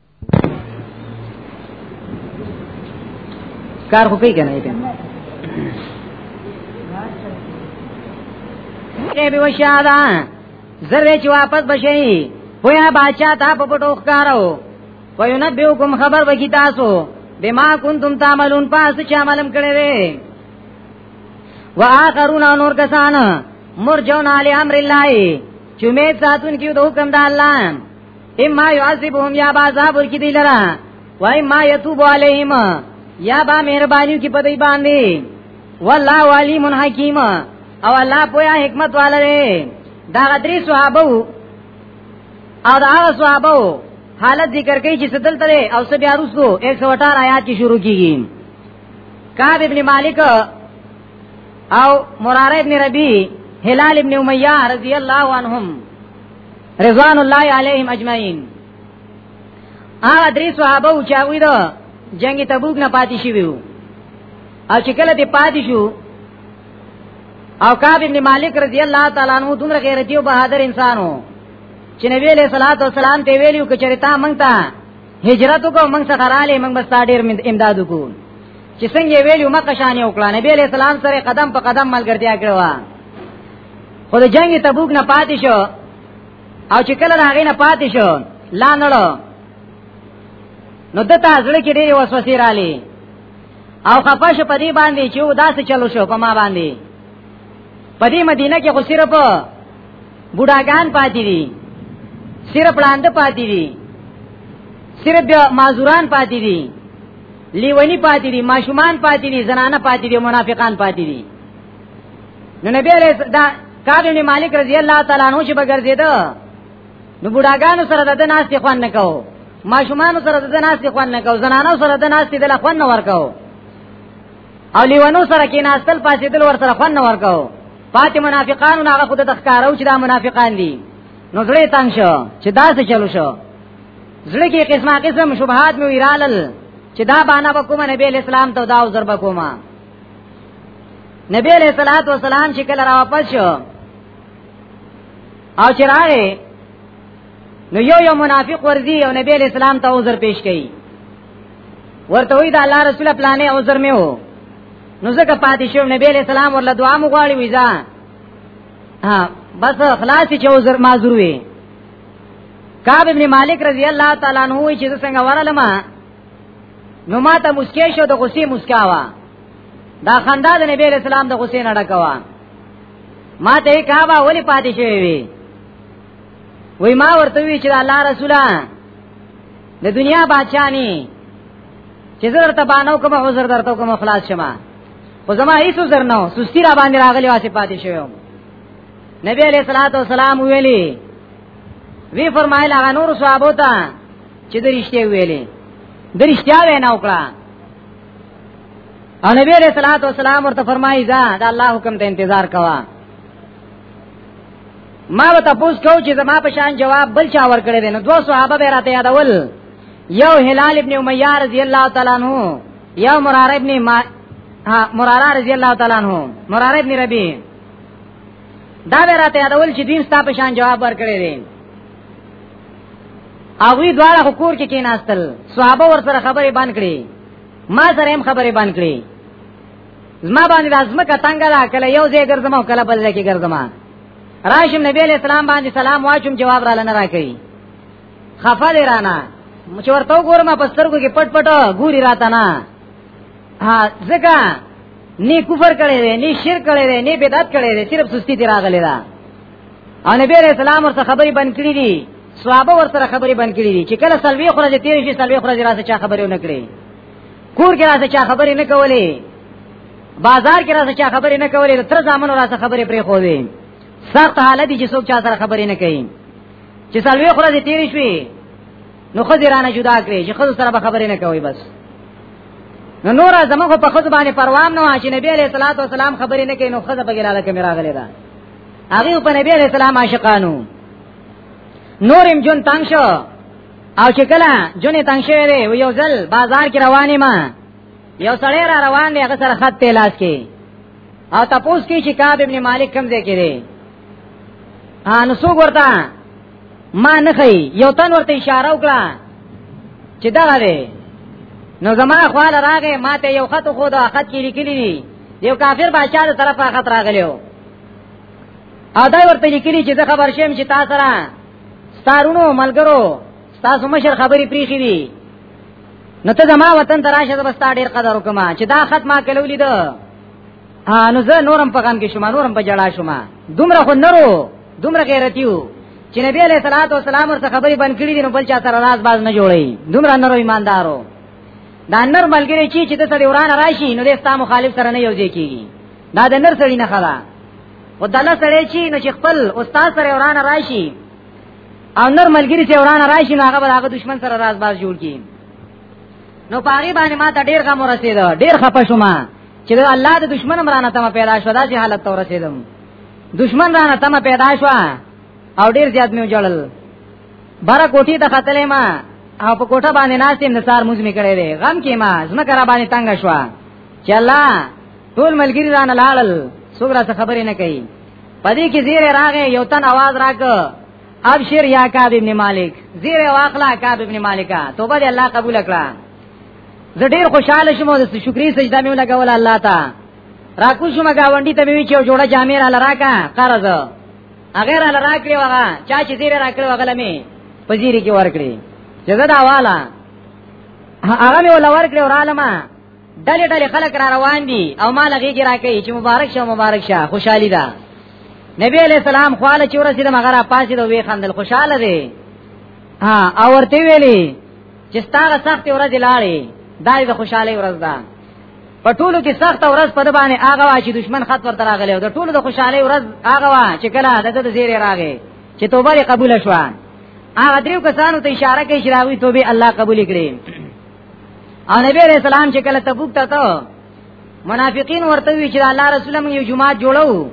کار خو کوي کنه ایته کې به وشادا زره چې واپس بشي پویا باچا تا په پټو ښکارو وینبئکم خبر وکي تاسو بما کنتم تعملون پاس چې عملم کړی وي واخرون نور کسان مرجون علی امر الله چې امید ساتون کیو د حکم د الله اما يعذبهم یا عذاب ورکی دی لرا وای ما یتوب علیهم یا با مهربانیو کی پدی باندې والله علیم حکیم او الله پویا حکمت والا دی دا غدری صحابه او دا هغه صحابه حالت ذکر کوي چې سدل تله او سب بیا رسو 118 آیات کې شروع کیږي کعب ابن مالک او مراره ابن ربی هلال ابن امیہ رضی اللہ عنہم رضوان الله علیهم اجمعین ا درې صحابه او چاوی دا جنگ تبوک نه پاتې شي ویو او چې کله دې پاتې شو او کعب ابن مالک رضی الله تعالی عنہ دومره غیرتی او بهادر انسانو چې نبی علیہ الصلوۃ والسلام ته ویلو چې چرتا مونږ ته هجرت وکړو مونږ سره رااله مونږ بس ډیر امداد وکړو چې څنګه ویلو مکه شان یو کړه نبی علیہ السلام سره قدم په قدم ملګرتیا کړو خو د جنگ تبوک نه پاتې شو او چې کله هغه نه پاتې شو لا نړو نو دته ځل کې ډېر وسوسې رالي او خپه شو په دې باندې چې دا څه چلو شو په ما باندې په دې مدینه کې خو صرف بوډاګان پاتې دي صرف لاند پاتې دي صرف معذوران پاتې دي لیونی پاتې دي ماشومان پاتې دي زنانه پاتې دي منافقان پاتې دي نو نبی علیہ دا کعب ابن مالک رضی الله تعالی عنہ چې بغرزیدو نو بډاګانو سره د ناس ته خوان نکاو ماشومان سره د ناس ته خوان نکاو زنانو سره د ناس ته د خوان نه ورکاو او لیوانو سره کې ناستل پاسې دل ور سره خوان نه ورکاو پاتې منافقانو هغه خود د ښکارو چې دا منافقان دي نو زړه تنگ شو چې دا څه چلو شو زړه کې قسمه قسم شبهات مې ویرالل چې دا باندې وکوم نبی اسلام ته دا او ضرب کومه نبی علیہ الصلوۃ والسلام چې کله را واپس شو او چې راغی نو یو یو منافق ورځي او نبی علیہ السلام ته عذر پیش کړي ورته وی دا الله رسول پلانې عذر مې وو نو ځکه پاتې شو نبی علیہ السلام ورله دعا مو غواړي ویزا ها بس خلاص چې عذر معذور وي کعب ابن مالک رضی الله تعالی عنہ چې څنګه ورلمه نو ماته مسکې شو د غصې مسکاوا دا خندا د نبی رسول الله د غصې نه ډکوا ماته یې کعبه ولی پاتې شوی وی وای ما ورته وی چې الله رسوله د دنیا بادشاہ نه چې زه درته باندې کوم عذر درته کوم خلاص شمه خو زما هیڅ عذر نه سستی را باندې راغلی واسه پاتې شوم نبی علیہ الصلوۃ والسلام ویلی وی فرمایله هغه نور صحابو ته چې د رښتیا ویلې د رښتیا وینا وکړه او نبی علیہ الصلوۃ والسلام ورته فرمایي دا د الله حکم ته انتظار کوا ما به تاسو کو چې زما په شان جواب بل چا ور کړی دی نو دوه صحابه به راته یادول یو هلال ابن امیہ رضی الله تعالی عنہ یو مراره ابن ما ها مراره رضی الله تعالی عنہ مراره ابن ربی دا به راته یادول چې دین ستا په شان جواب ور کړی دی هغه دواړه حکور کې کېناستل صحابه ور سره خبرې باندې کړې ما سره هم خبرې باندې کړې زما باندې لازم کا تنگ را کله یو ځای ګرځم او کله بل ځای کې ګرځم راشم نبی علیہ السلام باندې سلام واچوم جواب را لنه راکې خفه دی رانا چې ورته وګورم په سترګو کې پټ پټ ګوري راته نه ها ځکه نه کفر کړي نه شرک کړي نه بدعت کړي صرف سستی دی راغلی دا او نبی علیہ السلام ورته خبرې بند کړې دي صحابه ورته خبرې بند کړې دي چې کله سلوي خورځ تیر شي سلوي خورځ راځي چا خبرې نه کړې کور کې راځي چا خبرې نه کولې بازار کې راځي چا خبرې نه کولې تر ځامن راځي خبرې پرې خو دي سخت حالت دي چې څوک چا سره خبرې نه کوي چې سلوي خورځ تیر شي نو خزرانه جدا کړې چې خزر سره به خبرې نه کوي بس نو نور زموږ په خود باندې پروام نه واشي نبی عليه الصلاه والسلام خبرې نه کوي نو خزه بغیر علاقه میرا غلې ده هغه په نبی رسول الله عاشقانو نورم جون تنگ شو او چې کله جونې تنگ شوی دی و یو ځل بازار کې روانې ما یو سړی را روان دی هغه سره خط ته لاس کې او تاسو کې چې کعب ابن مالک کم ځای کې دی ان سو ورته ما نه خي یو تن ورته اشاره وکړه چې دا دی نو زما خپل راغې ما ته یو خط خو دا خط کې لیکلی دی یو کافر بادشاہ طرفه خط راغلیو ادا ورته لیکلی چې زه خبر شم چې تاسو را ستارونو ملګرو تاسو مشر خبرې پریخي دي نو ته زما وطن ته راشه بس تا ډیر قدر وکم چې دا خط ما کلو لید ها نو زه نورم په غم کې شوم نورم په جړا شوم دومره خو نرو دومره غیرتیو چې نبی علیہ الصلوۃ والسلام ورته خبرې بند کړې دي نو بل چا سره راز باز نه جوړي دومره نرو ایماندارو دا نر ملګری چې چې ته سره وران راشي نو د ستا مخالف سره نه یو ځای کیږي دا د نر سړی نه خلا او د الله سړی چې نو چې خپل استاد سره ورانه راشي او نر ملګری سره ورانه راشي نو هغه به هغه دشمن سره راز باز جوړ کی نو پاغي باندې ما ته ډیر غم ورسید ډیر خپه شوم چې الله د دشمن مرانه تم پیدا شو دا چې حالت تور رسیدم دشمن رانه تم پیدا شو او ډیر زیات میو جړل بارا کوټی ته خطلې ما او په کوټه باندې ناستم د سار موز می کړې غم کې ما زما کرا باندې تنگ شو چې الله ټول ملګری رانه لاړل څوک را خبرې نه کوي پدې کې زیر راغې یو تن आवाज راک ابشر یا کعب ابن مالک زیر واخلا کعب ابن مالک توبه دې الله قبول کړه زه ډیر خوشاله شوم د شکرې سجده مې لګول الله ته را کو شوم گاونډي ته مې چې جوړه جامې را لراکا قرض هغه را لراکړي وغه چا چې زیر راکړي وغه لمه پزيري کې ورکړي جزا دا والا هغه مې ولور کړو را لمه ډلې ډلې خلک را روان دي او مال غیږي را کوي چې مبارک شه مبارک شه خوشحالي ده نبی علیہ السلام خواله چې ورسید مغه را پاسې د وی خندل خوشاله دی ها او ورته ویلي چې ستاره سخت ورځ لاړې دای د خوشحالي ورځ ده په ټولو کې سخت ورځ په باندې هغه وا چې دشمن خط ورته راغلی د ټولو د خوشحالي ورځ هغه وا چې کله دغه د زیره راغی چې توبه قبول شوه هغه دریو کسانو ته اشاره کوي چې راوي توبه الله قبول کړي او نبی علیہ السلام چې کله تبوک ته ته منافقین ورته وی چې الله رسول موږ یو جمعه جوړو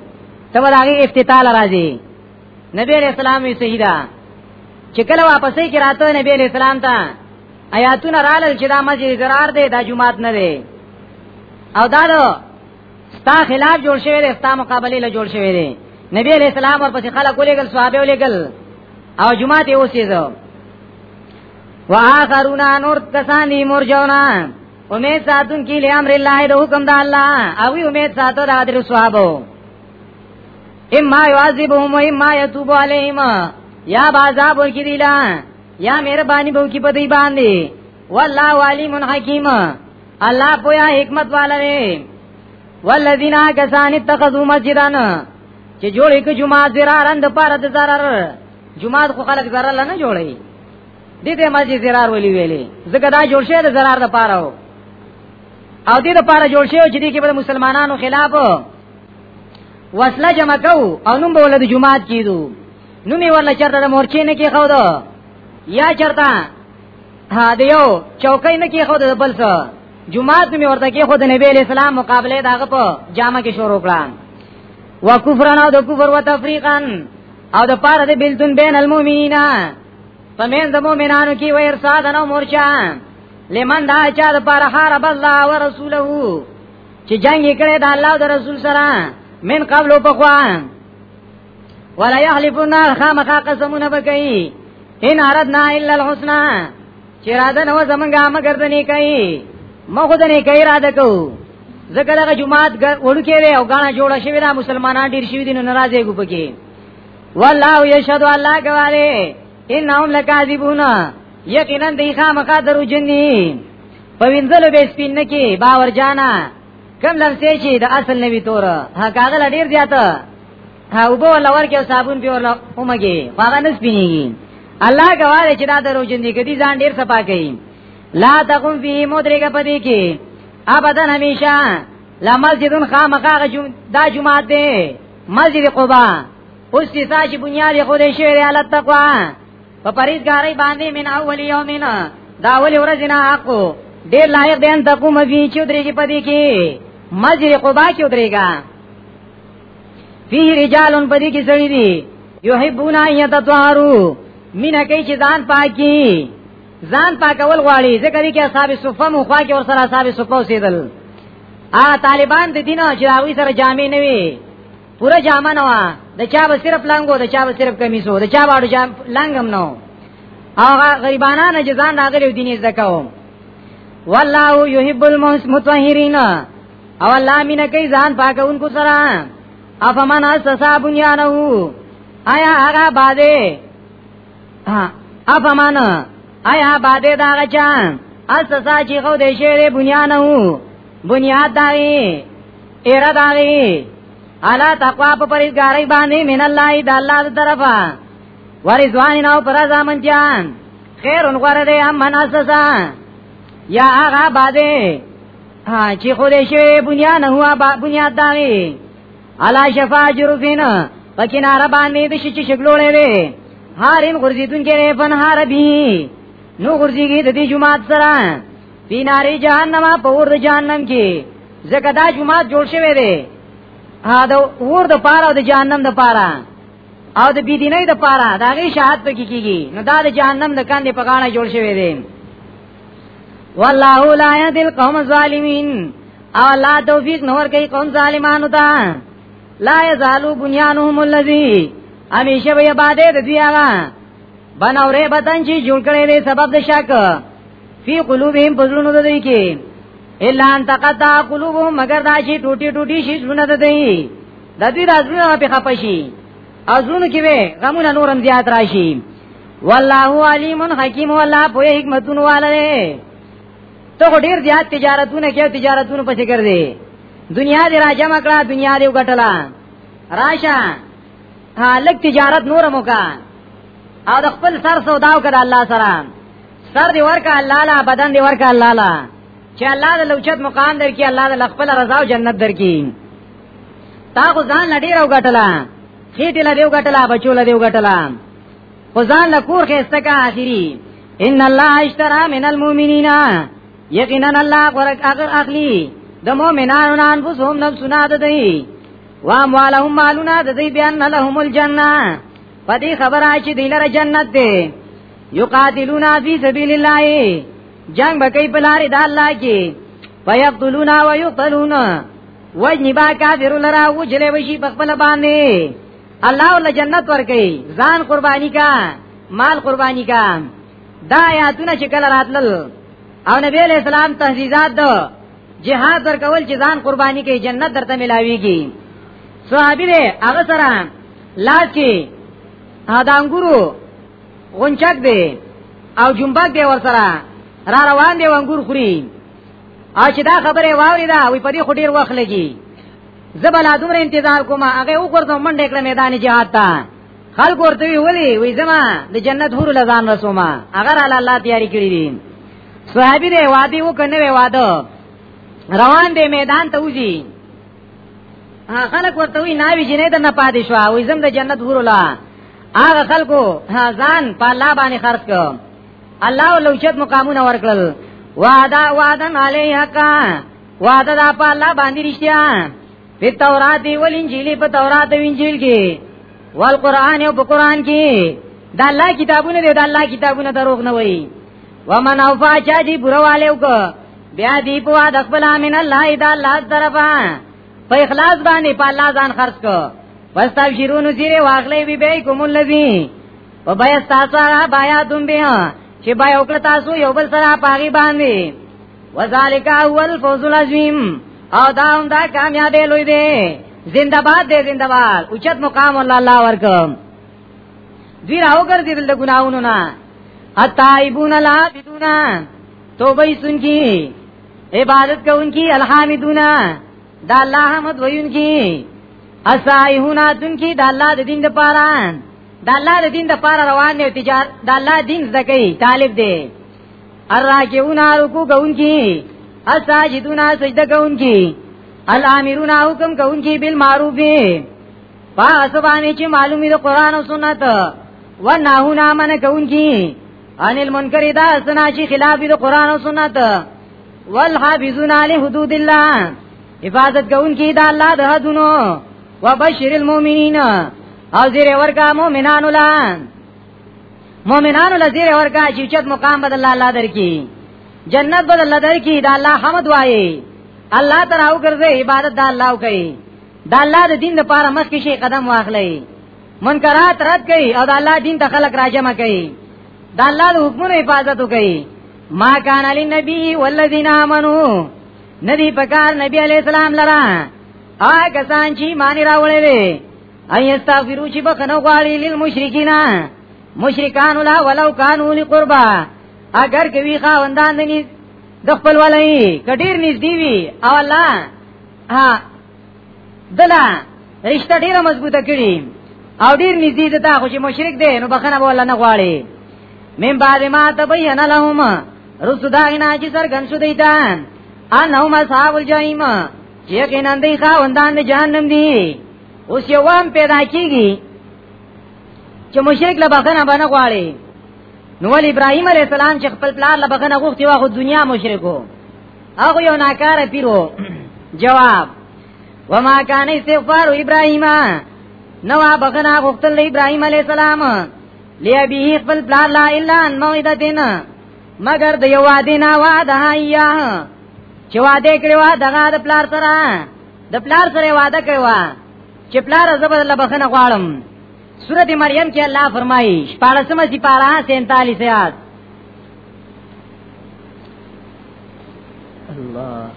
ته وداغه افتتاح راځي نبی علیہ السلام یې سیدا چې کله واپسې کې راته نبی علیہ السلام ته آیاتونه رالل چې دا مسجد ضرار دی دا جمعات نه دی او دا دو ستا خلاف جوړ شوی دی ستا مقابله له جوړ شوی دی نبی علیہ السلام ورپسې خلک ولېګل صحابه ولېګل او جمعات یې اوسېزو واخرون نور کسان دی مرجونا امید ساتون کی لی امر الله د حکم د الله او امید ساتو د حضرت صحابه اما يعذبهم و اما يتوب عليهم یا بازاب ورکی دیلا یا مهربانی بو کی پدی باندې والله علیم حکیم الله پویا حکمت والا دی والذین کسان اتخذوا مسجدان چې جوړې کې جمعه زرارند پاره د zarar جمعات خو خلک زره لنه جوړي دې ته مسجد زرار ولي ویلې زګه دا جوړ شه د زرار د پاره او او دې د پاره جوړ شه چې دې کې به مسلمانانو خلاف وسله جمع کو او نوم به ولې د جمعات کیدو نوم یې ورل چرته د مورچې نه کې خو دا یا چرته ها دیو چوکۍ نه کې خو د بل څه جمعات می ورته کې خود نبی علیہ السلام مقابله داغه په جامه کې شروع کړه وکفرنا د کفر وتفریقا او د پاره د بلتون بین المؤمنین په مین د مؤمنانو کې وير ساده نو مورچا لمن دا چا د پاره حرب الله او رسوله چې جنگ کړي د الله او د رسول سره من قبل په خوان ولا يحلفون خامخا قسمونه بکئی ان اردنا الا الحسنى چې راده نو زمونږه مگر د نیکای مخ د نیکای راده کو ځکه دغه جماعت وړوکی دی او غاڼه جوړه شوی دا مسلمانان ډیر شوی دي نو ناراضه ګو پکې والله یشهد الله گواله انهم لکاذبون یقینا دی خامخا درو جنی په وینځلو به سپین نه کی باور جانا کم لمسه چې د اصل نبی تور هغه لډیر زیاته ها وبو ولا ورکه صابون په ولا اومګي هغه نس پینیږي الله غواړي چې دا درو جن دي کدي ځان ډیر صفا کوي لا تقوم فی مدرک پدې کې ابدا همیشه لا مسجدون خامخا دا جمعه ده مسجد قباء اوس چې تاسو بنیاد خو دې شوی دی الله تقوا په پریزګاری باندې من اول یومین دا اول ورځ نه حق ډیر لایق دین تقوم فی چې درې کې پدې کې مسجد قباء کې درېګا فيه رجال پدې کې سړي دي يحبون ان يتطهروا مینا کوي چې ځان پاکي ځان پاکول غواړي ځکه دې کې اصحاب صفه مو خوا کې ور سره اصحاب صفه اوسېدل ا طالبان د دینه چې راوي سره جامع نه وي پورا جامه نه وا د چا به صرف لنګو د چا به صرف کمیسو د چا باندې جام لنګم نو هغه غریبانانه جزان راغلي دیني زکاو والله يحب المتطهرين او الله مینه کوي ځان پاکونکو سره افمن اسسا بنیانه آیا هغه باده افمن آیا باده دا غچا اسسا چې خو دې شهره بنیانه بنیاد داري ایرا داري الا تقوا په پرېزګاری باندې من الله د الله تر طرفه ورزوان نو پر ځامن جان خیر ان غره دې امن اسسا یا هغه باده ها چې خو دې شوی بنیاد نه هوا با بنیاد داغي علا شفا جرفین پکې نار باندې د شي چې شګلولې وي هارین غرزیدون کې فن هار بي نو غرزیږي د دې جماعت سره بیناری جهنم په ور جهنم کې زکه دا جماعت جوړ شوی دی ها دا ور د پاره او د جهنم د پاره او د بيدینۍ د پاره دا غي شهادت پکې کیږي نو دا د جهنم د کاندې په غاڼه جوړ شوی دی والله لا يهدي القوم الظالمين او لا توفیق نور کوي قوم ظالمانو ته لا يزالو بنيانهم الذي همیشه به باندې د دې هغه بنورې بدن چې جوړ کړي دي سبب د شک فی قلوبهم پزړونو د دوی کې الا ان تقطع قلوبهم مگر دا چې ټوټي ټوټي شي ژوند د دوی د دې رازونه په خپشي ازونو کې وي غمونه نورم زیات راشي والله علیم حکیم والله په حکمتونو والے ته ډیر زیات تجارتونه کې تجارتونه پسې کړ دې دنیا دې راځم کړه دنیا دې وګټلا راشه هالک تجارت نور موکا او د خپل سر سوداو کړه الله سره سر دی ورکا الله لا بدن دی ورکا الله لا چې الله د لوچت مقام درکې الله د خپل رضا او جنت درکې تا خو ځان لډیر او غټلا خېټه لډیر او غټلا بچو لډیر او غټلا خو ځان له کور خېسته کا اخیری ان الله اشترى من المؤمنین یقینا الله غرق اگر اخلی د مؤمنانو نه انفسهم نفسونه ده دی و اموالهم مالونه ده دی بیان لهم الجنه پدې خبره چې دلاره جنت دی یقاتلون فی سبیل الله جنگ بکې په لار د الله کې ويقتلون ويقتلون وجنی با کافر لرا وجلې وشي په خپل باندې الله ول جنت ورکي ځان قرباني کا مال قرباني کا دا آیاتونه چې کله راتلل او نبی علیہ السلام تهذیزات دو جهاد ورکول چې ځان قرباني کوي جنت درته ملاويږي صحابي دې هغه سره لاس کې دا انګورو غونچک دی او جنبک دی ورسره را روان دی وانګور خوري او چې دا خبره واوري دا وي په دې خډیر وخت لګي زبلا دومره انتظار کوم هغه وګورځم منډه کړم میدان جهاد ته خلق ورته ویلي وې زما د جنت حور لزان رسوما اگر الله الله تیاری کړی دي صحابي دی وادي وکنه وی واده روان دی میدان ته وځي خلک ورته وی ناوی جنې ته نه پاتې شو او زم د جنت ورلا هغه خلکو ځان په الله باندې خرج کړ الله ولوچت مقامونه ورکړل وعده وعدن علی حقا وعده دا په الله باندې رښتیا په تورات دی ول انجیل په تورات او انجیل کې والقران او په قران کې دا الله کتابونه دی دا الله کتابونه دروغ نه وایي ومن اوفا چا دی برواله وک بیا دی په واد خپل امین الله دا الله طرفا په اخلاص باندې په الله ځان خرج کو واستاو شیرونو زیره واغلې بی بی کوم الذی په بیا تاسو را بیا تم بیا چې بیا وکړه تاسو یو بل سره پاغي باندې وذالک هو الفوز العظیم او دا هم دا کامیابې لوی دی زنده باد دې زنده باد اوچت مقام الله الله ورکم دوی راو ګرځیدل د ګناونو نه اتایبون العابدون توبه سنکی عبادت کوونکی الحامدون دا الله حمد ویونکی اسایحون دونکی دا الله د دین د پاره دا الله د دین د پاره روان دی تجارت دا الله دین زکی طالب دی الراکعون رکوع کوونکی الساجدون سجده کوونکی الامرون حکم کوونکی بالمعروف پاس باندې چې معلومی د قران او سنت و نهونا من کوونکی ان المنکر دا سنا چې خلاف د قران او سنت والحافظون علی حدود الله حفاظت کوونکی دا الله د حدونو وبشر المؤمنین او زیر ورکا مؤمنانو لا مؤمنانو لا زیر ورکا چې چت مقام بدل الله درکې جنت بدل الله درکې دا الله حمد وایي الله تراو ګرځي عبادت دا الله کوي دا الله د دین لپاره مخ کې شي قدم واخلي منکرات رد کړي او دا الله دین ته خلق راجمع کړي دا الله د حکمونو حفاظت وکړي ما کان علی نبی والذین آمنو ندی پکار نبی علیہ السلام لرا آ کسان چی مانی راولی دی ای استغفرو چی بخنو غوالی للمشرکین مشرکان لا ولو کانو لقربا اگر کوي خاوندان د خپل ولای کډیر نږدې وي او الله ها دلا رشتہ ډیره مضبوطه کړی او ډیر نږدې ده تا خو چې مشرک دی نو بخنه بوله نه غواړي من بعد ما تبین لهم رسو داغنا چې سرګن شو دیتا انهم اصحاب الجحیم چې یقینا دی خاوندان د جهنم دی اوس یو وام پیدا کیږي چې مشرک له بخنه باندې غواړي نو ول ابراهیم علی السلام چې خپل پلار له بخنه غوښتي واخو دنیا مشرکو هغه یو ناکار پیرو جواب وما کان استغفار ابراهیم نو بغنا غختل ابراهیم علی السلام لیا به خپل پلان لا الا ان موعده دین مگر د یو دینه وعده یا چې وعده کړو دغه د پلار سره د پلار سره وعده کړو چې پلار زبر الله بخنه غواړم سورته مریم کې الله فرمایي 14 مې 47 47 الله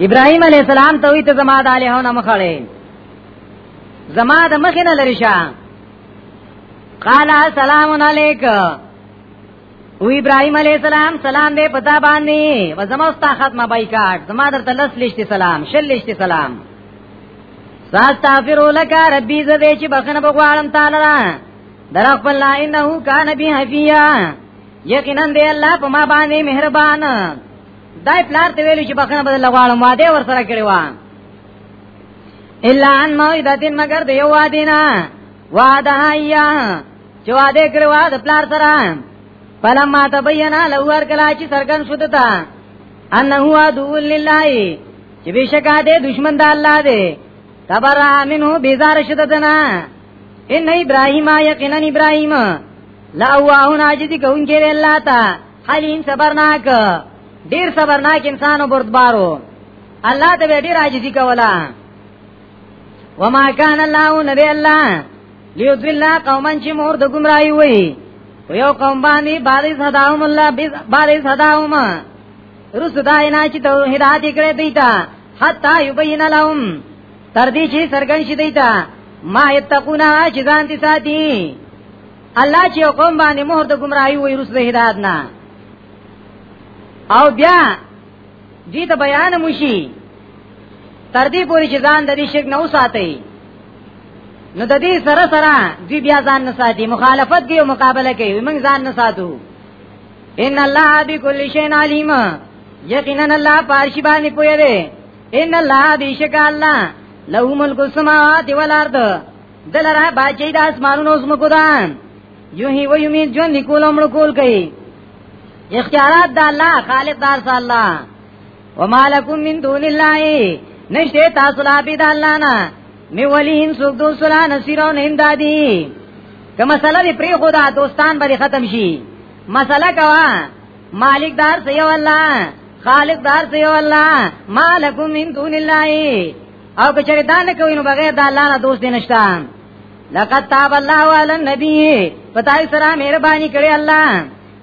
ابراهيم عليه السلام ته وی ته زما د الهونه مخړې زما د مخینه لری شه قال السلام علیکم او ابراهيم عليه السلام سلام به پتا باندې و زما ستا ختمه بایکاټ زما درته لس لشتي سلام شل لشتي سلام ساستغفر لك ربي زده چې بخنه بغواړم تعالی را در خپل لا انه کان بي حفيا یقینا دی الله په ما باندې مهربان دای پلار ته ویلو چې بخنه بدل غواړم واده ور سره کړی و الا ان موعدتن مگر دی یو وادینا وعده یا چې واده کړو د پلار سره فلما تبین له ور کلا چې سرګن شو دتا انه هو عدو لله چې بشکا دې دشمن د الله دی تبرع منه بیزار شدتنا ان ابراهیم یقینا ابراهیم لا واه ناجد کون کې الله تا حلیم صبرناک ډیر صبرناک انسان او بردبارو الله ته ډیر عاجزی کولا وما كان الله نبي الله لیو دلنا قومن چې مور د گمراهي وي و یو قوم باندې باندې صداهم الله باندې صداهم رسو دا نه چې ته هدایت کړې دیتا حتا یبین لهم تر دې چې سرګن شي دیتا ما یتقونا چې ځان دي ساتي الله چې قوم باندې مهر د گمراهي وي رسو هدایت نه او بیا دې ته بیان مشي تر دې پورې چې ځان د دې شرک نه وساتي نو د دې سره سره دوی بیا ځان نه ساتي مخالفت کوي او مقابله کوي موږ ځان نه ساتو ان الله بكل شيء عليم یقینا الله پارشي باندې پوي دی ان الله بیشک الله له ملک السماوات والارض دلره باچې د اسمانونو زمکو دان یو هی و یمین جون نکول امړو کول کوي اختیارات د الله خالق دار صلی الله وما لكم من دون الله نشته تاسو لا بيد الله نه می ولین سوک دو سلا نصیرون امدادی که مسئله دی پری خدا دوستان بری ختم شي مسئله کوا مالک دار سیو الله خالق دار سیو الله مالکم من دون الله او که چری دان کوي نو بغیر د الله نه دوست دی نشته لقد تاب الله علی النبی پتاي سره مهرباني کړی الله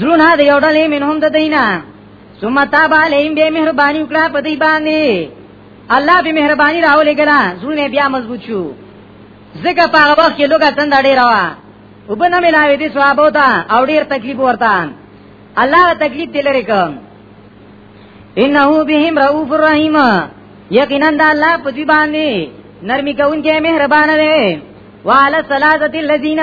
زړونه د یو ډلې منهم د دینه ثم تاب علیهم به مهرباني وکړه په دې باندې الله به مهرباني راولې ګلا زړونه بیا مضبوط شو زګه په هغه وخت کې لوګه تند ډېر وا وبنه ملاوي دي ثواب وتا او ډېر تکلیف ورته الله تکلیف دلری کوم انه بهم رؤوف الرحیم یقینا د الله په دې باندې نرمي کوونکی مهربان دی وعلى الثلاثه الذين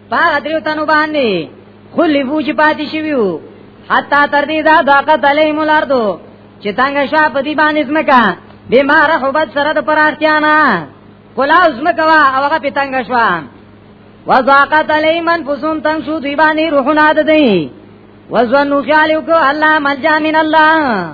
با دریو تنو باندې خلی وو چې پاتې شویو حتا تر دې دا طاقت علیهم الاردو چې څنګه شا په دې باندې زمکا بیمار حبت سره د پراختیانا کلاو زمکا وا او هغه پتنګ شوا وزاقت علیهم انفسهم تنگ شو دوی باندې روحونه د دی وزنو خیال وکړه الله ملجا من الله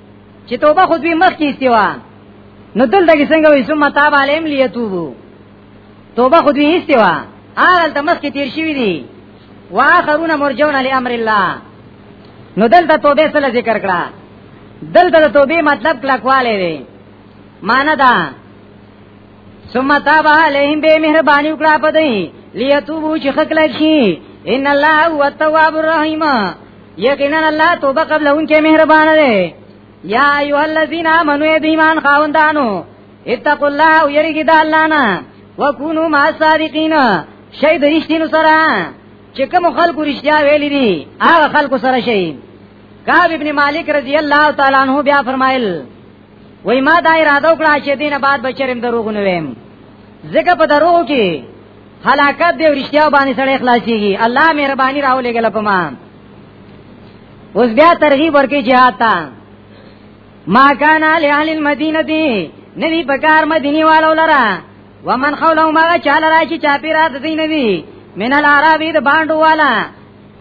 چې توبه خو دوی مخ کې استوا نو دلته کې څنګه وي ثم تاب عليهم ليتوبو توبه خو دوی استوا هغه ته مخ کې تیر شوی دي واخرون مرجون لامر الله نو دلته توبه سره ذکر کړه دلته توبه مطلب کلکواله دی معنا دا ثم تاب عليهم به مهرباني وکړه په دې ليتوبو چې خکل شي ان الله هو التواب الرحيم یقینا الله توبه قبل اونکه مهربان دی یا ایها الذین آمنوا ایمان خاوندانو اتقوا الله ويرګی د الله نه وکونو ما صادقین شی د رښتینو سره چې کوم خلکو رښتیا ویلي دي هغه خلکو سره شي کعب ابن مالک رضی الله تعالی عنہ بیا فرمایل وای ما دا اراده وکړه چې دینه بعد بچرم دروغ نه ویم زکه په دروغ کې هلاکت دی ورشتیا باندې سره اخلاصيږي الله مهرباني راولې ګل په ما اوس بیا ترغیب ورکې جهاد ته ما کان علی اهل المدینه دی ندی پکار مدینی والو لرا ومن خولو ما چاله راشي چاپیرات دینوی من العربی د باندو والا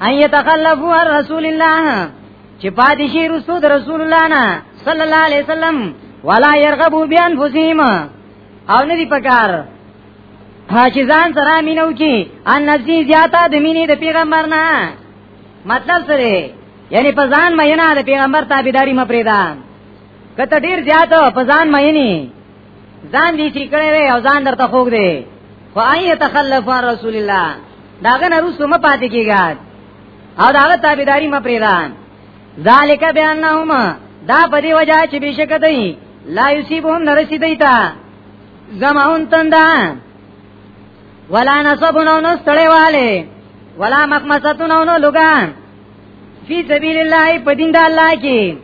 ان يتخلفوا عن رسول الله چې پاتې شي رسو د رسول الله نه صلی الله علیه وسلم ولا يرغبوا بانفسهم او نه دي پکار چې ځان سره مينو کې ان نفسي زیاته د مینې د پیغمبر نه مطلب سره یعنی په ځان مینه د پیغمبر تابعداري مپریدا کته ډیر زیاته په ځان مینه ځان دې چې کړی وي او ځان درته خوګ دی خو اي تخلف عن رسول الله داغه نه رسو م پاتې کیږي او داغه تابعداري م پریدان ذالک بیانهم دا په دې وجہ چې بشک دی لا یصيبهم نرسی دیتا زمون تندا ولا نصبون او نستړی والے ولا مخمصتون او لګان فی سبیل الله په دین د الله کې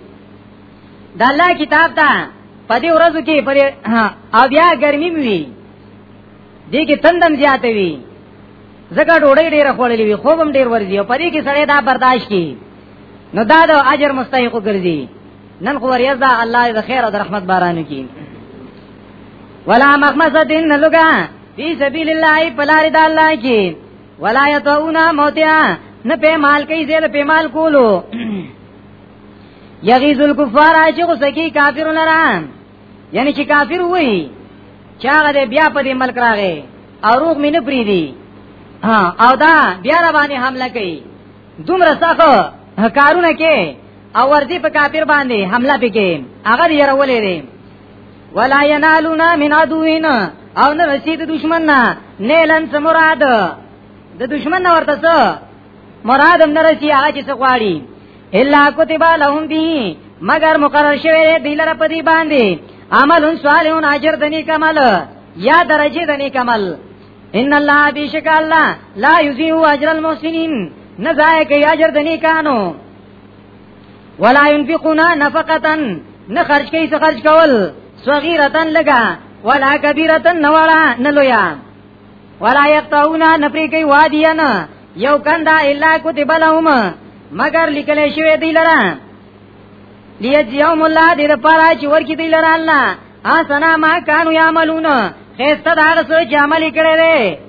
د الله کتاب ته په دې ورځو کې پر او بیا ګرمي وي دې کې تندم زیات وي زګه ډوړې ډېر خوللې وي خوبم ډېر ورځي او پرې کې سړی دا برداشت کی نو دا د اجر مستحق ګرځي نن خو وریا دا الله د خیر او د رحمت باران کی ولا مخمسه دین لګا فی سبیل الله پلار د الله کی ولا یتونا موتیا نه په مال کې زیر په مال کولو یغیز الکفار چې غسکی کافر لرا یعنی چې کافر وای چا غده بیا په دې ملک راغې او روغ مینه پری دی او دا بیا را باندې حمله کوي دومره سخه کارونه کې او ورځي په کافر باندې حمله پکې هغه یې راولې دي ولا ینالونا من عدوین او نه رسید دشمن نه نیلن سمراد د دشمن ورته څه مراد هم نرسی هغه چې غواړي الا کتب لهم به مگر مقرر شوی دی دلر په دی باندې عمل صالحون اجر دني کمل یا درجه دني کمل ان الله بیشک الله لا یذیو اجر المحسنین نزای کی اجر دني کانو ولا ينفقون نفقه نه خرج کوي څه خرج کول صغیرتن لگا ولا کبیرتن نوالا نلویا ولا یقطعون نفریقی وادیان یو کندا الا کتب لهم مگر لیکل شوی دی لره لیجزیهم الله دې لپاره چې ورکی دی لره الله اسنا ما کانوا یعملون خسته دا څه چې عمل کړي دي